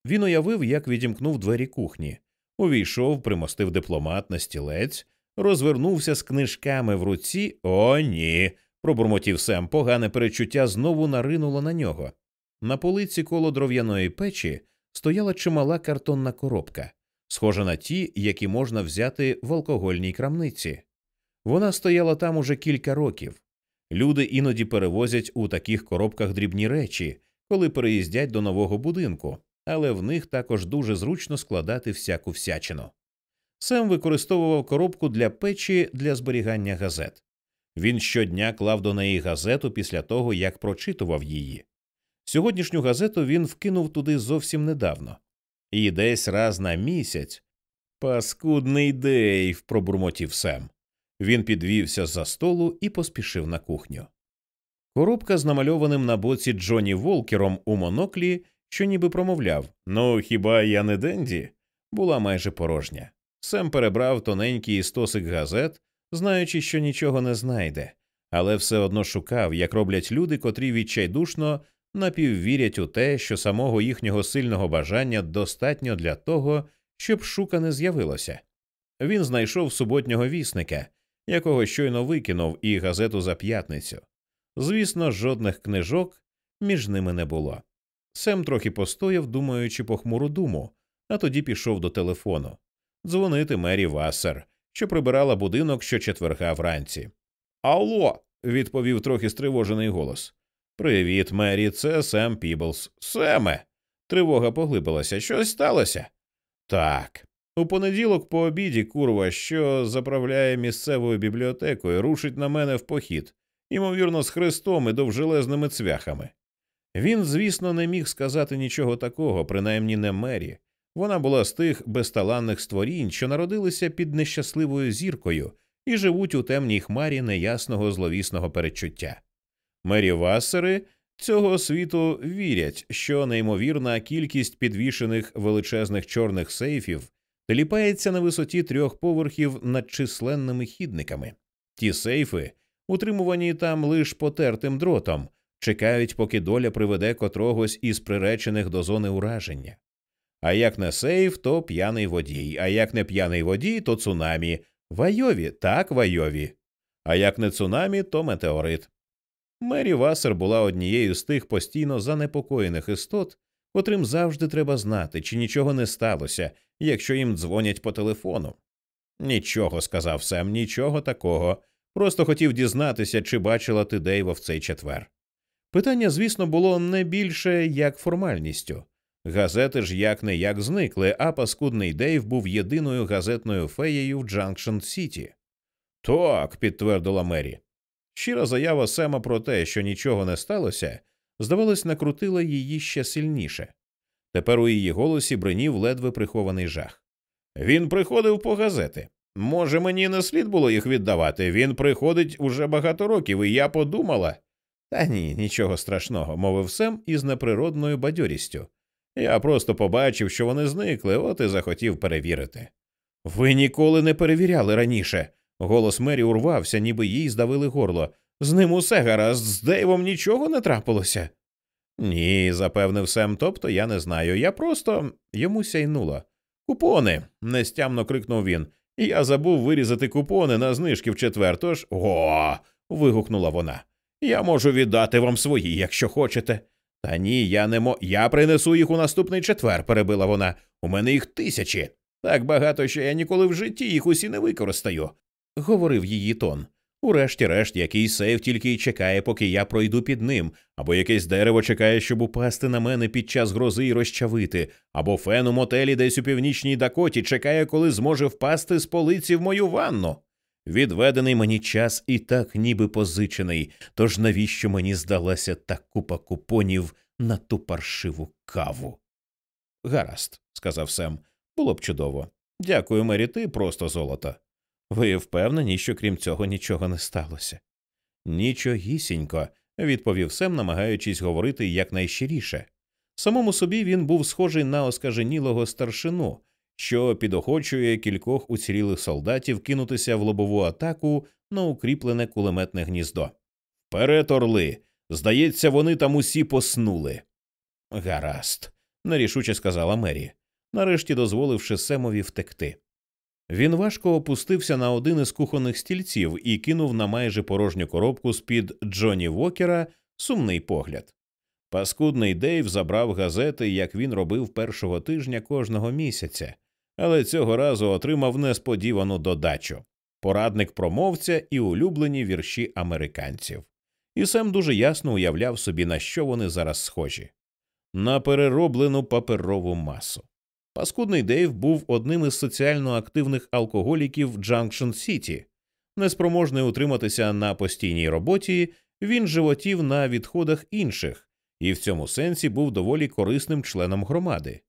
Він уявив, як відімкнув двері кухні, увійшов, примостив дипломат на стілець, розвернувся з книжками в руці. О, ні. пробурмотів Сем. Погане перечуття знову наринуло на нього. На полиці коло дров'яної печі стояла чимала картонна коробка, схожа на ті, які можна взяти в алкогольній крамниці. Вона стояла там уже кілька років. Люди іноді перевозять у таких коробках дрібні речі, коли переїздять до нового будинку, але в них також дуже зручно складати всяку всячину. Сем використовував коробку для печі для зберігання газет. Він щодня клав до неї газету після того, як прочитував її. Сьогоднішню газету він вкинув туди зовсім недавно, і десь раз на місяць. Паскудний Дейв, пробурмотів Сем. Він підвівся за столу і поспішив на кухню. Коробка з намальованим на боці Джоні Волкером у моноклі, що ніби промовляв Ну, хіба я не Денді? була майже порожня. Сем перебрав тоненький стосик газет, знаючи, що нічого не знайде, але все одно шукав, як роблять люди, котрі відчайдушно напіввірять у те, що самого їхнього сильного бажання достатньо для того, щоб шука не з'явилося. Він знайшов суботнього вісника, якого щойно викинув, і газету за п'ятницю. Звісно, жодних книжок між ними не було. Сем трохи постояв, думаючи похмуру думу, а тоді пішов до телефону. дзвонити Мері Вассер, що прибирала будинок щочетверга вранці. Алло, відповів трохи стривожений голос. Привіт, Мері, це Сем Піблс. Семе. Тривога поглибилася. Щось сталося? Так. У понеділок по обіді курва, що заправляє місцевою бібліотекою, рушить на мене в похід, ймовірно, з хрестом і довжелезними цвяхами. Він, звісно, не міг сказати нічого такого, принаймні не Мері. Вона була з тих безталанних створінь, що народилися під нещасливою зіркою і живуть у темній хмарі неясного зловісного передчуття. Мері Вассери цього світу вірять, що неймовірна кількість підвішених величезних чорних сейфів теліпається на висоті трьох поверхів над численними хідниками. Ті сейфи, утримувані там лиш потертим дротом, чекають, поки доля приведе котрогось із приречених до зони ураження. А як не сейф, то п'яний водій, а як не п'яний водій, то цунамі. Вайові, так вайові. А як не цунамі, то метеорит. Мері Вассер була однією з тих постійно занепокоєних істот, котрим завжди треба знати, чи нічого не сталося, якщо їм дзвонять по телефону. Нічого, сказав Сем, нічого такого. Просто хотів дізнатися, чи бачила ти Дейва в цей четвер. Питання, звісно, було не більше як формальністю. Газети ж як не як зникли, а паскудний Дейв був єдиною газетною феєю в Джанкшн Сіті. Так, підтвердила Мері. Щира заява Сема про те, що нічого не сталося, здавалось, накрутила її ще сильніше. Тепер у її голосі бринів ледве прихований жах. Він приходив по газети. Може, мені не слід було їх віддавати. Він приходить уже багато років, і я подумала. Та ні, нічого страшного, мовив Сем із неприродною бадьорістю. Я просто побачив, що вони зникли, от і захотів перевірити. Ви ніколи не перевіряли раніше. Голос Мері урвався, ніби їй здавили горло. З ним усе гаразд, з Дейвом нічого не трапилося. Ні, запевнив Сем, тобто я не знаю. Я просто йому сяйнуло. Купони. нестямно крикнув він. Я забув вирізати купони на знижки в четвер, тож. О. вигукнула вона. Я можу віддати вам свої, якщо хочете. Та ні, я не мо. Я принесу їх у наступний четвер, перебила вона. У мене їх тисячі. Так багато, що я ніколи в житті їх усі не використаю, говорив її тон. Урешті-решт, якийсь сейф тільки й чекає, поки я пройду під ним, або якесь дерево чекає, щоб упасти на мене під час грози і розчавити, або фен у мотелі десь у північній Дакоті чекає, коли зможе впасти з полиці в мою ванну. Відведений мені час і так ніби позичений, тож навіщо мені здалася та купа купонів на ту паршиву каву? Гаразд, сказав Сем, було б чудово. Дякую, Мері, ти просто золото. Ви впевнені, що крім цього нічого не сталося? Нічогісінько, відповів Сем, намагаючись говорити якнайщиріше. Самому собі він був схожий на оскаженілого старшину, що підохочує кількох уцілілих солдатів кинутися в лобову атаку на укріплене кулеметне гніздо. Вперед, орли! Здається, вони там усі поснули. Гаразд, нерішуче сказала Мері, нарешті дозволивши Семові втекти. Він важко опустився на один із кухонних стільців і кинув на майже порожню коробку з під Джоні Вокера сумний погляд. Паскудний Дейв забрав газети, як він робив першого тижня кожного місяця, але цього разу отримав несподівану додачу порадник промовця і улюблені вірші американців. І сам дуже ясно уявляв собі, на що вони зараз схожі на перероблену паперову масу. Паскудний Дейв був одним із соціально активних алкоголіків Джанкшн Сіті. Неспроможний утриматися на постійній роботі, він животів на відходах інших і в цьому сенсі був доволі корисним членом громади.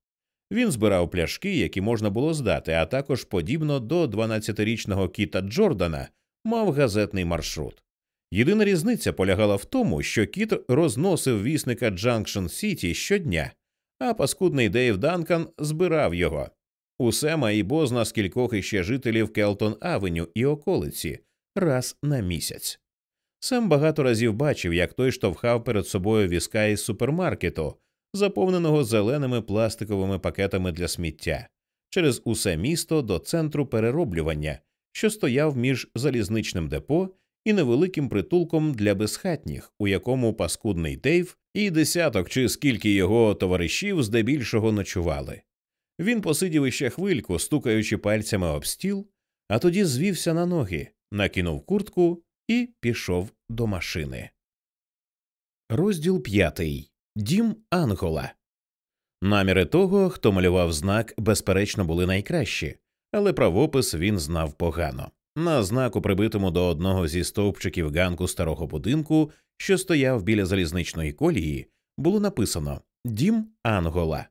Він збирав пляшки, які можна було здати, а також, подібно до 12-річного кіта Джордана, мав газетний маршрут. Єдина різниця полягала в тому, що кіт розносив вісника Джанкшн Сіті щодня а паскудний Дейв Данкан збирав його. У Сема і бозна з кількох іще жителів Келтон Авеню і околиці раз на місяць. Сем багато разів бачив, як той штовхав перед собою візка із супермаркету, заповненого зеленими пластиковими пакетами для сміття, через усе місто до центру перероблювання, що стояв між залізничним депо і невеликим притулком для безхатніх, у якому паскудний Дейв і десяток чи скільки його товаришів здебільшого ночували. Він посидів іще хвильку, стукаючи пальцями об стіл, а тоді звівся на ноги, накинув куртку і пішов до машини. Розділ п'ятий. Дім Ангола. Наміри того, хто малював знак, безперечно, були найкращі, але правопис він знав погано. На знаку, прибитому до одного зі стовпчиків ганку старого будинку, що стояв біля залізничної колії, було написано Дім Ангола.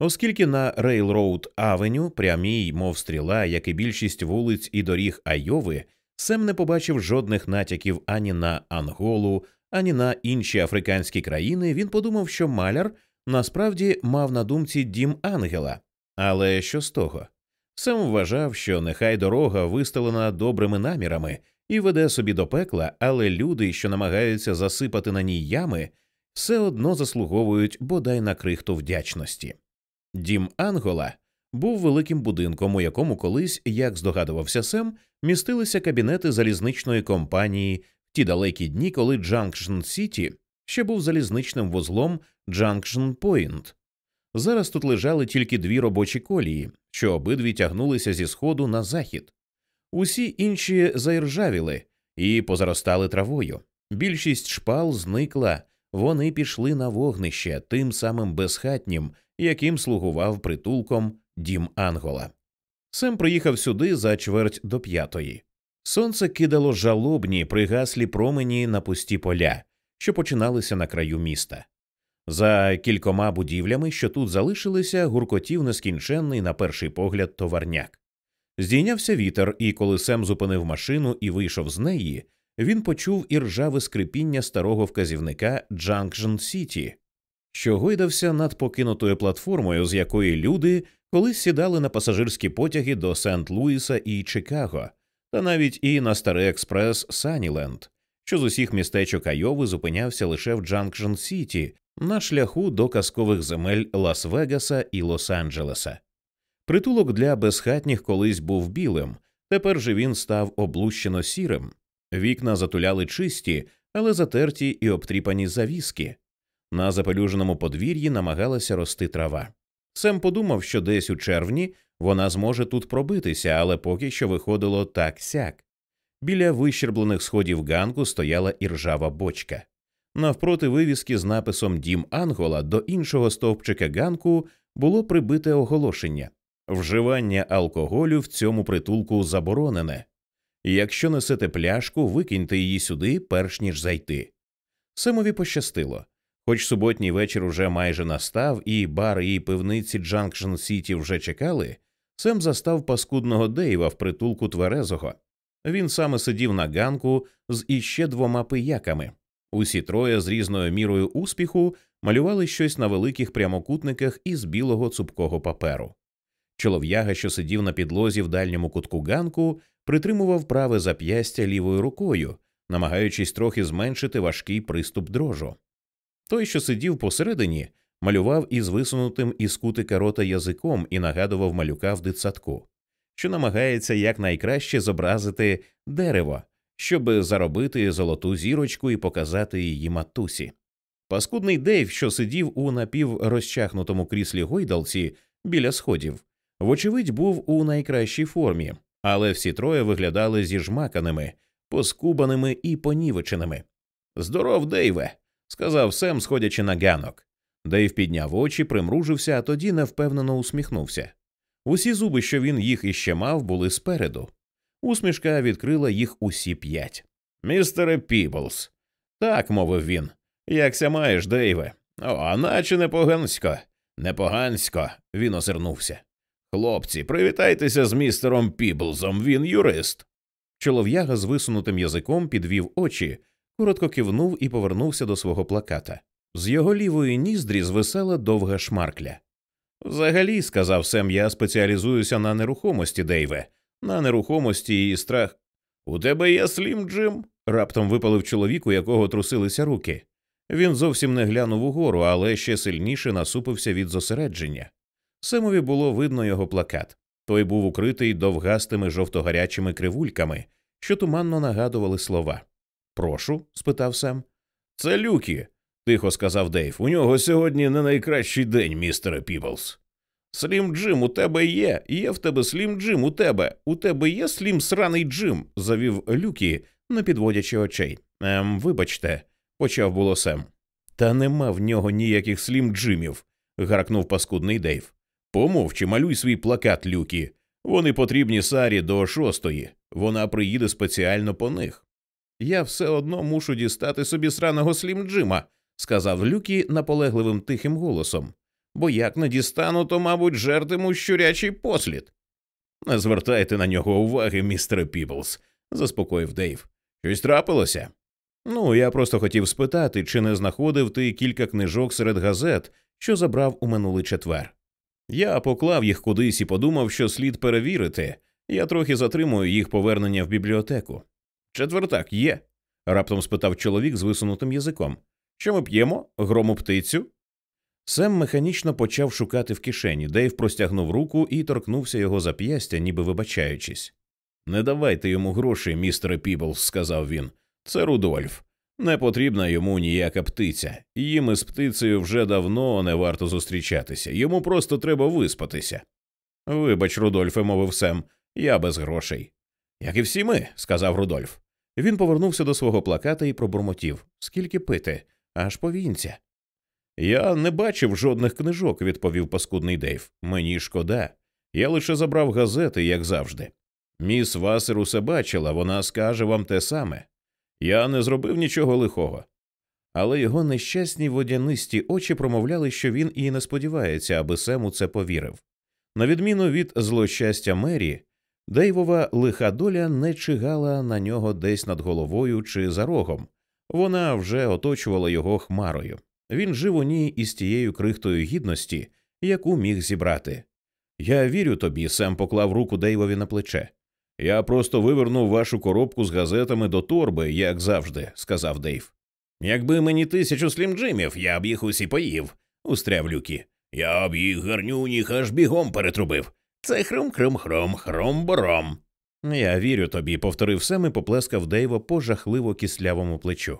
Оскільки на Рейлроуд Авеню, прямій, мов стріла, як і більшість вулиць і доріг Айови, Сем не побачив жодних натяків ані на Анголу, ані на інші африканські країни, він подумав, що маляр насправді мав на думці дім ангела. Але що з того? Сем вважав, що нехай дорога вистелена добрими намірами і веде собі до пекла, але люди, що намагаються засипати на ній ями, все одно заслуговують бодай на крихту вдячності. Дім Ангола був великим будинком, у якому колись, як здогадувався Сем, містилися кабінети залізничної компанії в ті далекі дні, коли Джанкшн Сіті ще був залізничним вузлом Джанкшн Пойнт. Зараз тут лежали тільки дві робочі колії, що обидві тягнулися зі сходу на захід. Усі інші заіржавіли і позаростали травою. Більшість шпал зникла, вони пішли на вогнище тим самим безхатнім, яким слугував притулком дім Ангола. Сем приїхав сюди за чверть до п'ятої. Сонце кидало жалобні, пригаслі промені на пусті поля, що починалися на краю міста. За кількома будівлями, що тут залишилися, гуркотів нескінченний, на перший погляд, товарняк. Здійнявся вітер, і коли Сем зупинив машину і вийшов з неї, він почув іржаве скрипіння старого вказівника Джанкшн Сіті, що гойдався над покинутою платформою, з якої люди колись сідали на пасажирські потяги до Сент Луіса і Чикаго, та навіть і на старий експрес Саніленд, що з усіх містечок Айови зупинявся лише в Джанкшн Сіті на шляху до казкових земель Лас-Вегаса і Лос-Анджелеса. Притулок для безхатніх колись був білим, тепер же він став облущено сірим. Вікна затуляли чисті, але затерті і обтріпані завіски. На запелюженому подвір'ї намагалася рости трава. Сем подумав, що десь у червні вона зможе тут пробитися, але поки що виходило так сяк. Біля вищерблених сходів ганку стояла іржава бочка. Навпроти вивіски з написом Дім Ангола до іншого стовпчика ганку було прибите оголошення вживання алкоголю в цьому притулку заборонене. Якщо несете пляшку, викиньте її сюди, перш ніж зайти. Семові пощастило. Хоч суботній вечір уже майже настав, і бари і пивниці Джанкшн Сіті вже чекали, Сем застав паскудного Дейва в притулку Тверезого. Він саме сидів на ганку з іще двома пияками. Усі троє з різною мірою успіху малювали щось на великих прямокутниках із білого цупкого паперу. Чолов'яга, що сидів на підлозі в дальньому кутку ганку, притримував праве зап'ястя лівою рукою, намагаючись трохи зменшити важкий приступ дрожу. Той, що сидів посередині, малював із висунутим із кутика рота язиком і нагадував малюка в дитсадку, що намагається якнайкраще зобразити дерево, щоб заробити золоту зірочку і показати її матусі. Паскудний Дейв, що сидів у напіврозчахнутому кріслі гойдалці біля сходів, вочевидь, був у найкращій формі, але всі троє виглядали зіжмаканими, поскубаними і понівеченими. Здоров, Дейве, сказав Сем, сходячи на ганок. Дейв підняв очі, примружився, а тоді невпевнено усміхнувся. Усі зуби, що він їх іще мав, були спереду. Усмішка відкрила їх усі п'ять. Містере Піблс. Так, мовив він. Якся маєш, Дейве? О, наче непогансько. Непогансько. Він озирнувся. Хлопці, привітайтеся з містером Піблзом, він юрист. Чолов'яга з висунутим язиком підвів очі, коротко кивнув і повернувся до свого плаката. З його лівої ніздрі звисала довга шмаркля. Взагалі, сказав Сем, я спеціалізуюся на нерухомості, Дейве, на нерухомості і страх. У тебе є слім, Джим? раптом випалив чоловік, у якого трусилися руки. Він зовсім не глянув угору, але ще сильніше насупився від зосередження. Семові було видно його плакат. Той був укритий довгастими жовтогарячими кривульками, що туманно нагадували слова. Прошу? спитав Сем. Це люкі, тихо сказав Дейв. У нього сьогодні не найкращий день, містере Піблс. Слім Джим, у тебе є. Є в тебе Слім Джим, у тебе. У тебе є Слім сраний Джим, завів Люкі, не підводячи очей. Ем, вибачте, почав було Сем. Та нема в нього ніяких Слім Джимів, гаркнув паскудний Дейв. Помовчи, малюй свій плакат, Люкі. Вони потрібні Сарі до шостої. Вона приїде спеціально по них. Я все одно мушу дістати собі сраного Слім Джима, сказав Люкі наполегливим тихим голосом. Бо як не дістану, то, мабуть, жертиму щурячий послід. Не звертайте на нього уваги, містере Піблс, заспокоїв Дейв. Щось трапилося? Ну, я просто хотів спитати, чи не знаходив ти кілька книжок серед газет, що забрав у минулий четвер. Я поклав їх кудись і подумав, що слід перевірити. Я трохи затримую їх повернення в бібліотеку. Четвертак є? раптом спитав чоловік з висунутим язиком. Що ми п'ємо? Грому птицю? Сем механічно почав шукати в кишені, Дейв простягнув руку і торкнувся його зап'ястя, ніби вибачаючись. Не давайте йому грошей, містере Піблс, сказав він. Це Рудольф. Не потрібна йому ніяка птиця. Їм із птицею вже давно не варто зустрічатися. Йому просто треба виспатися. Вибач, Рудольфе, мовив Сем, я без грошей. Як і всі ми, сказав Рудольф. Він повернувся до свого плаката і пробурмотів скільки пити, аж повінця. Я не бачив жодних книжок, відповів паскудний Дейв. Мені шкода. Я лише забрав газети, як завжди. Міс Васер усе бачила, вона скаже вам те саме. Я не зробив нічого лихого. Але його нещасні водянисті очі промовляли, що він і не сподівається, аби Сем у це повірив. На відміну від злощастя Мері, Дейвова лиха доля не чигала на нього десь над головою чи за рогом, вона вже оточувала його хмарою. Він жив у ній із тією крихтою гідності, яку міг зібрати. Я вірю тобі, Сем поклав руку Дейвові на плече. Я просто вивернув вашу коробку з газетами до торби, як завжди, сказав Дейв. Якби мені тисячу слімджимів, я б їх усі поїв, устряв Люкі. Я б їх гарнюніх аж бігом перетрубив. Це хрум-хрум-хрум, хром-бором. Я вірю тобі, повторив Сем і поплескав Дейва по жахливо кислявому плечу.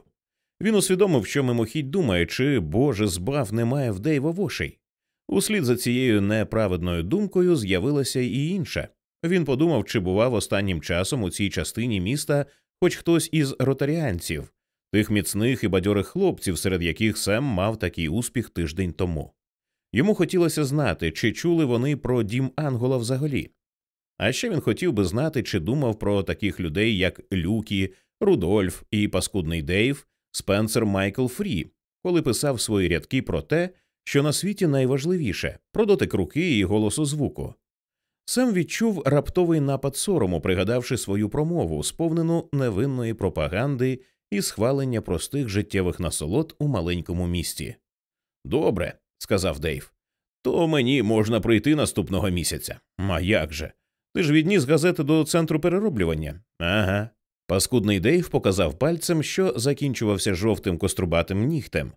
Він усвідомив, що мимохідь думає, чи Боже збав немає в Дейва вошей. Услід за цією неправедною думкою з'явилася і інша. Він подумав, чи бував останнім часом у цій частині міста хоч хтось із ротаріанців, тих міцних і бадьорих хлопців, серед яких Сем мав такий успіх тиждень тому. Йому хотілося знати, чи чули вони про дім Ангола взагалі. А ще він хотів би знати, чи думав про таких людей, як Люкі, Рудольф і Паскудний Дейв, Спенсер Майкл Фрі, коли писав свої рядки про те, що на світі найважливіше про дотик руки і голосозвуку. Сем відчув раптовий напад сорому, пригадавши свою промову, сповнену невинної пропаганди і схвалення простих життєвих насолод у маленькому місті. Добре, сказав Дейв, то мені можна прийти наступного місяця. А як же? Ти ж відніс газети до центру перероблювання? Ага. Паскудний Дейв показав пальцем, що закінчувався жовтим кострубатим нігтем.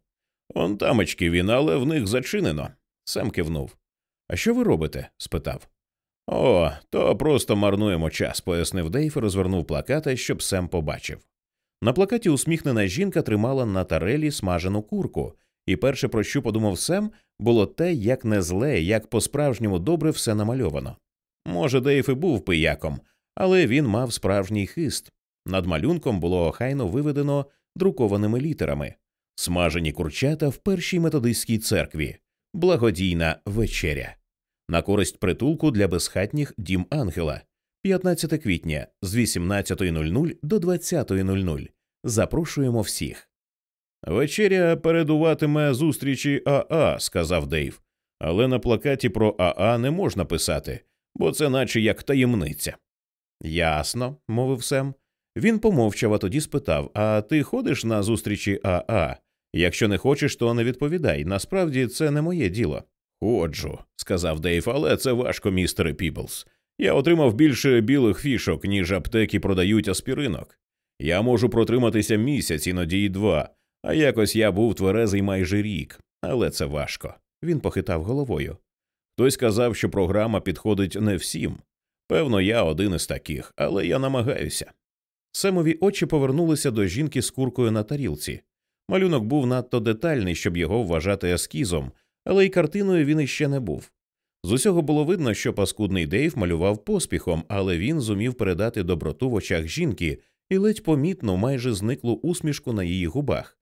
Он тамочки він, але в них зачинено. Сем кивнув. А що ви робите? спитав. О, то просто марнуємо час, пояснив Дейв і розвернув плаката, щоб Сем побачив. На плакаті усміхнена жінка тримала на тарелі смажену курку, і перше, про що подумав Сем, було те, як не зле, як по справжньому добре все намальовано. Може, Дейв і був пияком, але він мав справжній хист. Над малюнком було охайно виведено друкованими літерами смажені курчата в першій методистській церкві, благодійна вечеря на користь притулку для безхатніх дім ангела 15 квітня з 18.00 до 20.00. Запрошуємо всіх. Вечеря передуватиме зустрічі Аа, сказав Дейв. Але на плакаті про Аа не можна писати, бо це наче як таємниця. Ясно, мовив Сем. Він помовчав, а тоді спитав А ти ходиш на зустрічі Аа? Якщо не хочеш, то не відповідай. Насправді це не моє діло. Ходжу, сказав Дейв, але це важко, містере Піблс. Я отримав більше білих фішок, ніж аптеки продають аспіринок. Я можу протриматися місяць, іноді й два, а якось я був тверезий майже рік, але це важко. Він похитав головою. Хтось казав, що програма підходить не всім. Певно, я один із таких, але я намагаюся. Семові очі повернулися до жінки з куркою на тарілці. Малюнок був надто детальний, щоб його вважати ескізом, але й картиною він іще не був. З усього було видно, що паскудний Дейв малював поспіхом, але він зумів передати доброту в очах жінки і ледь помітно майже зниклу усмішку на її губах.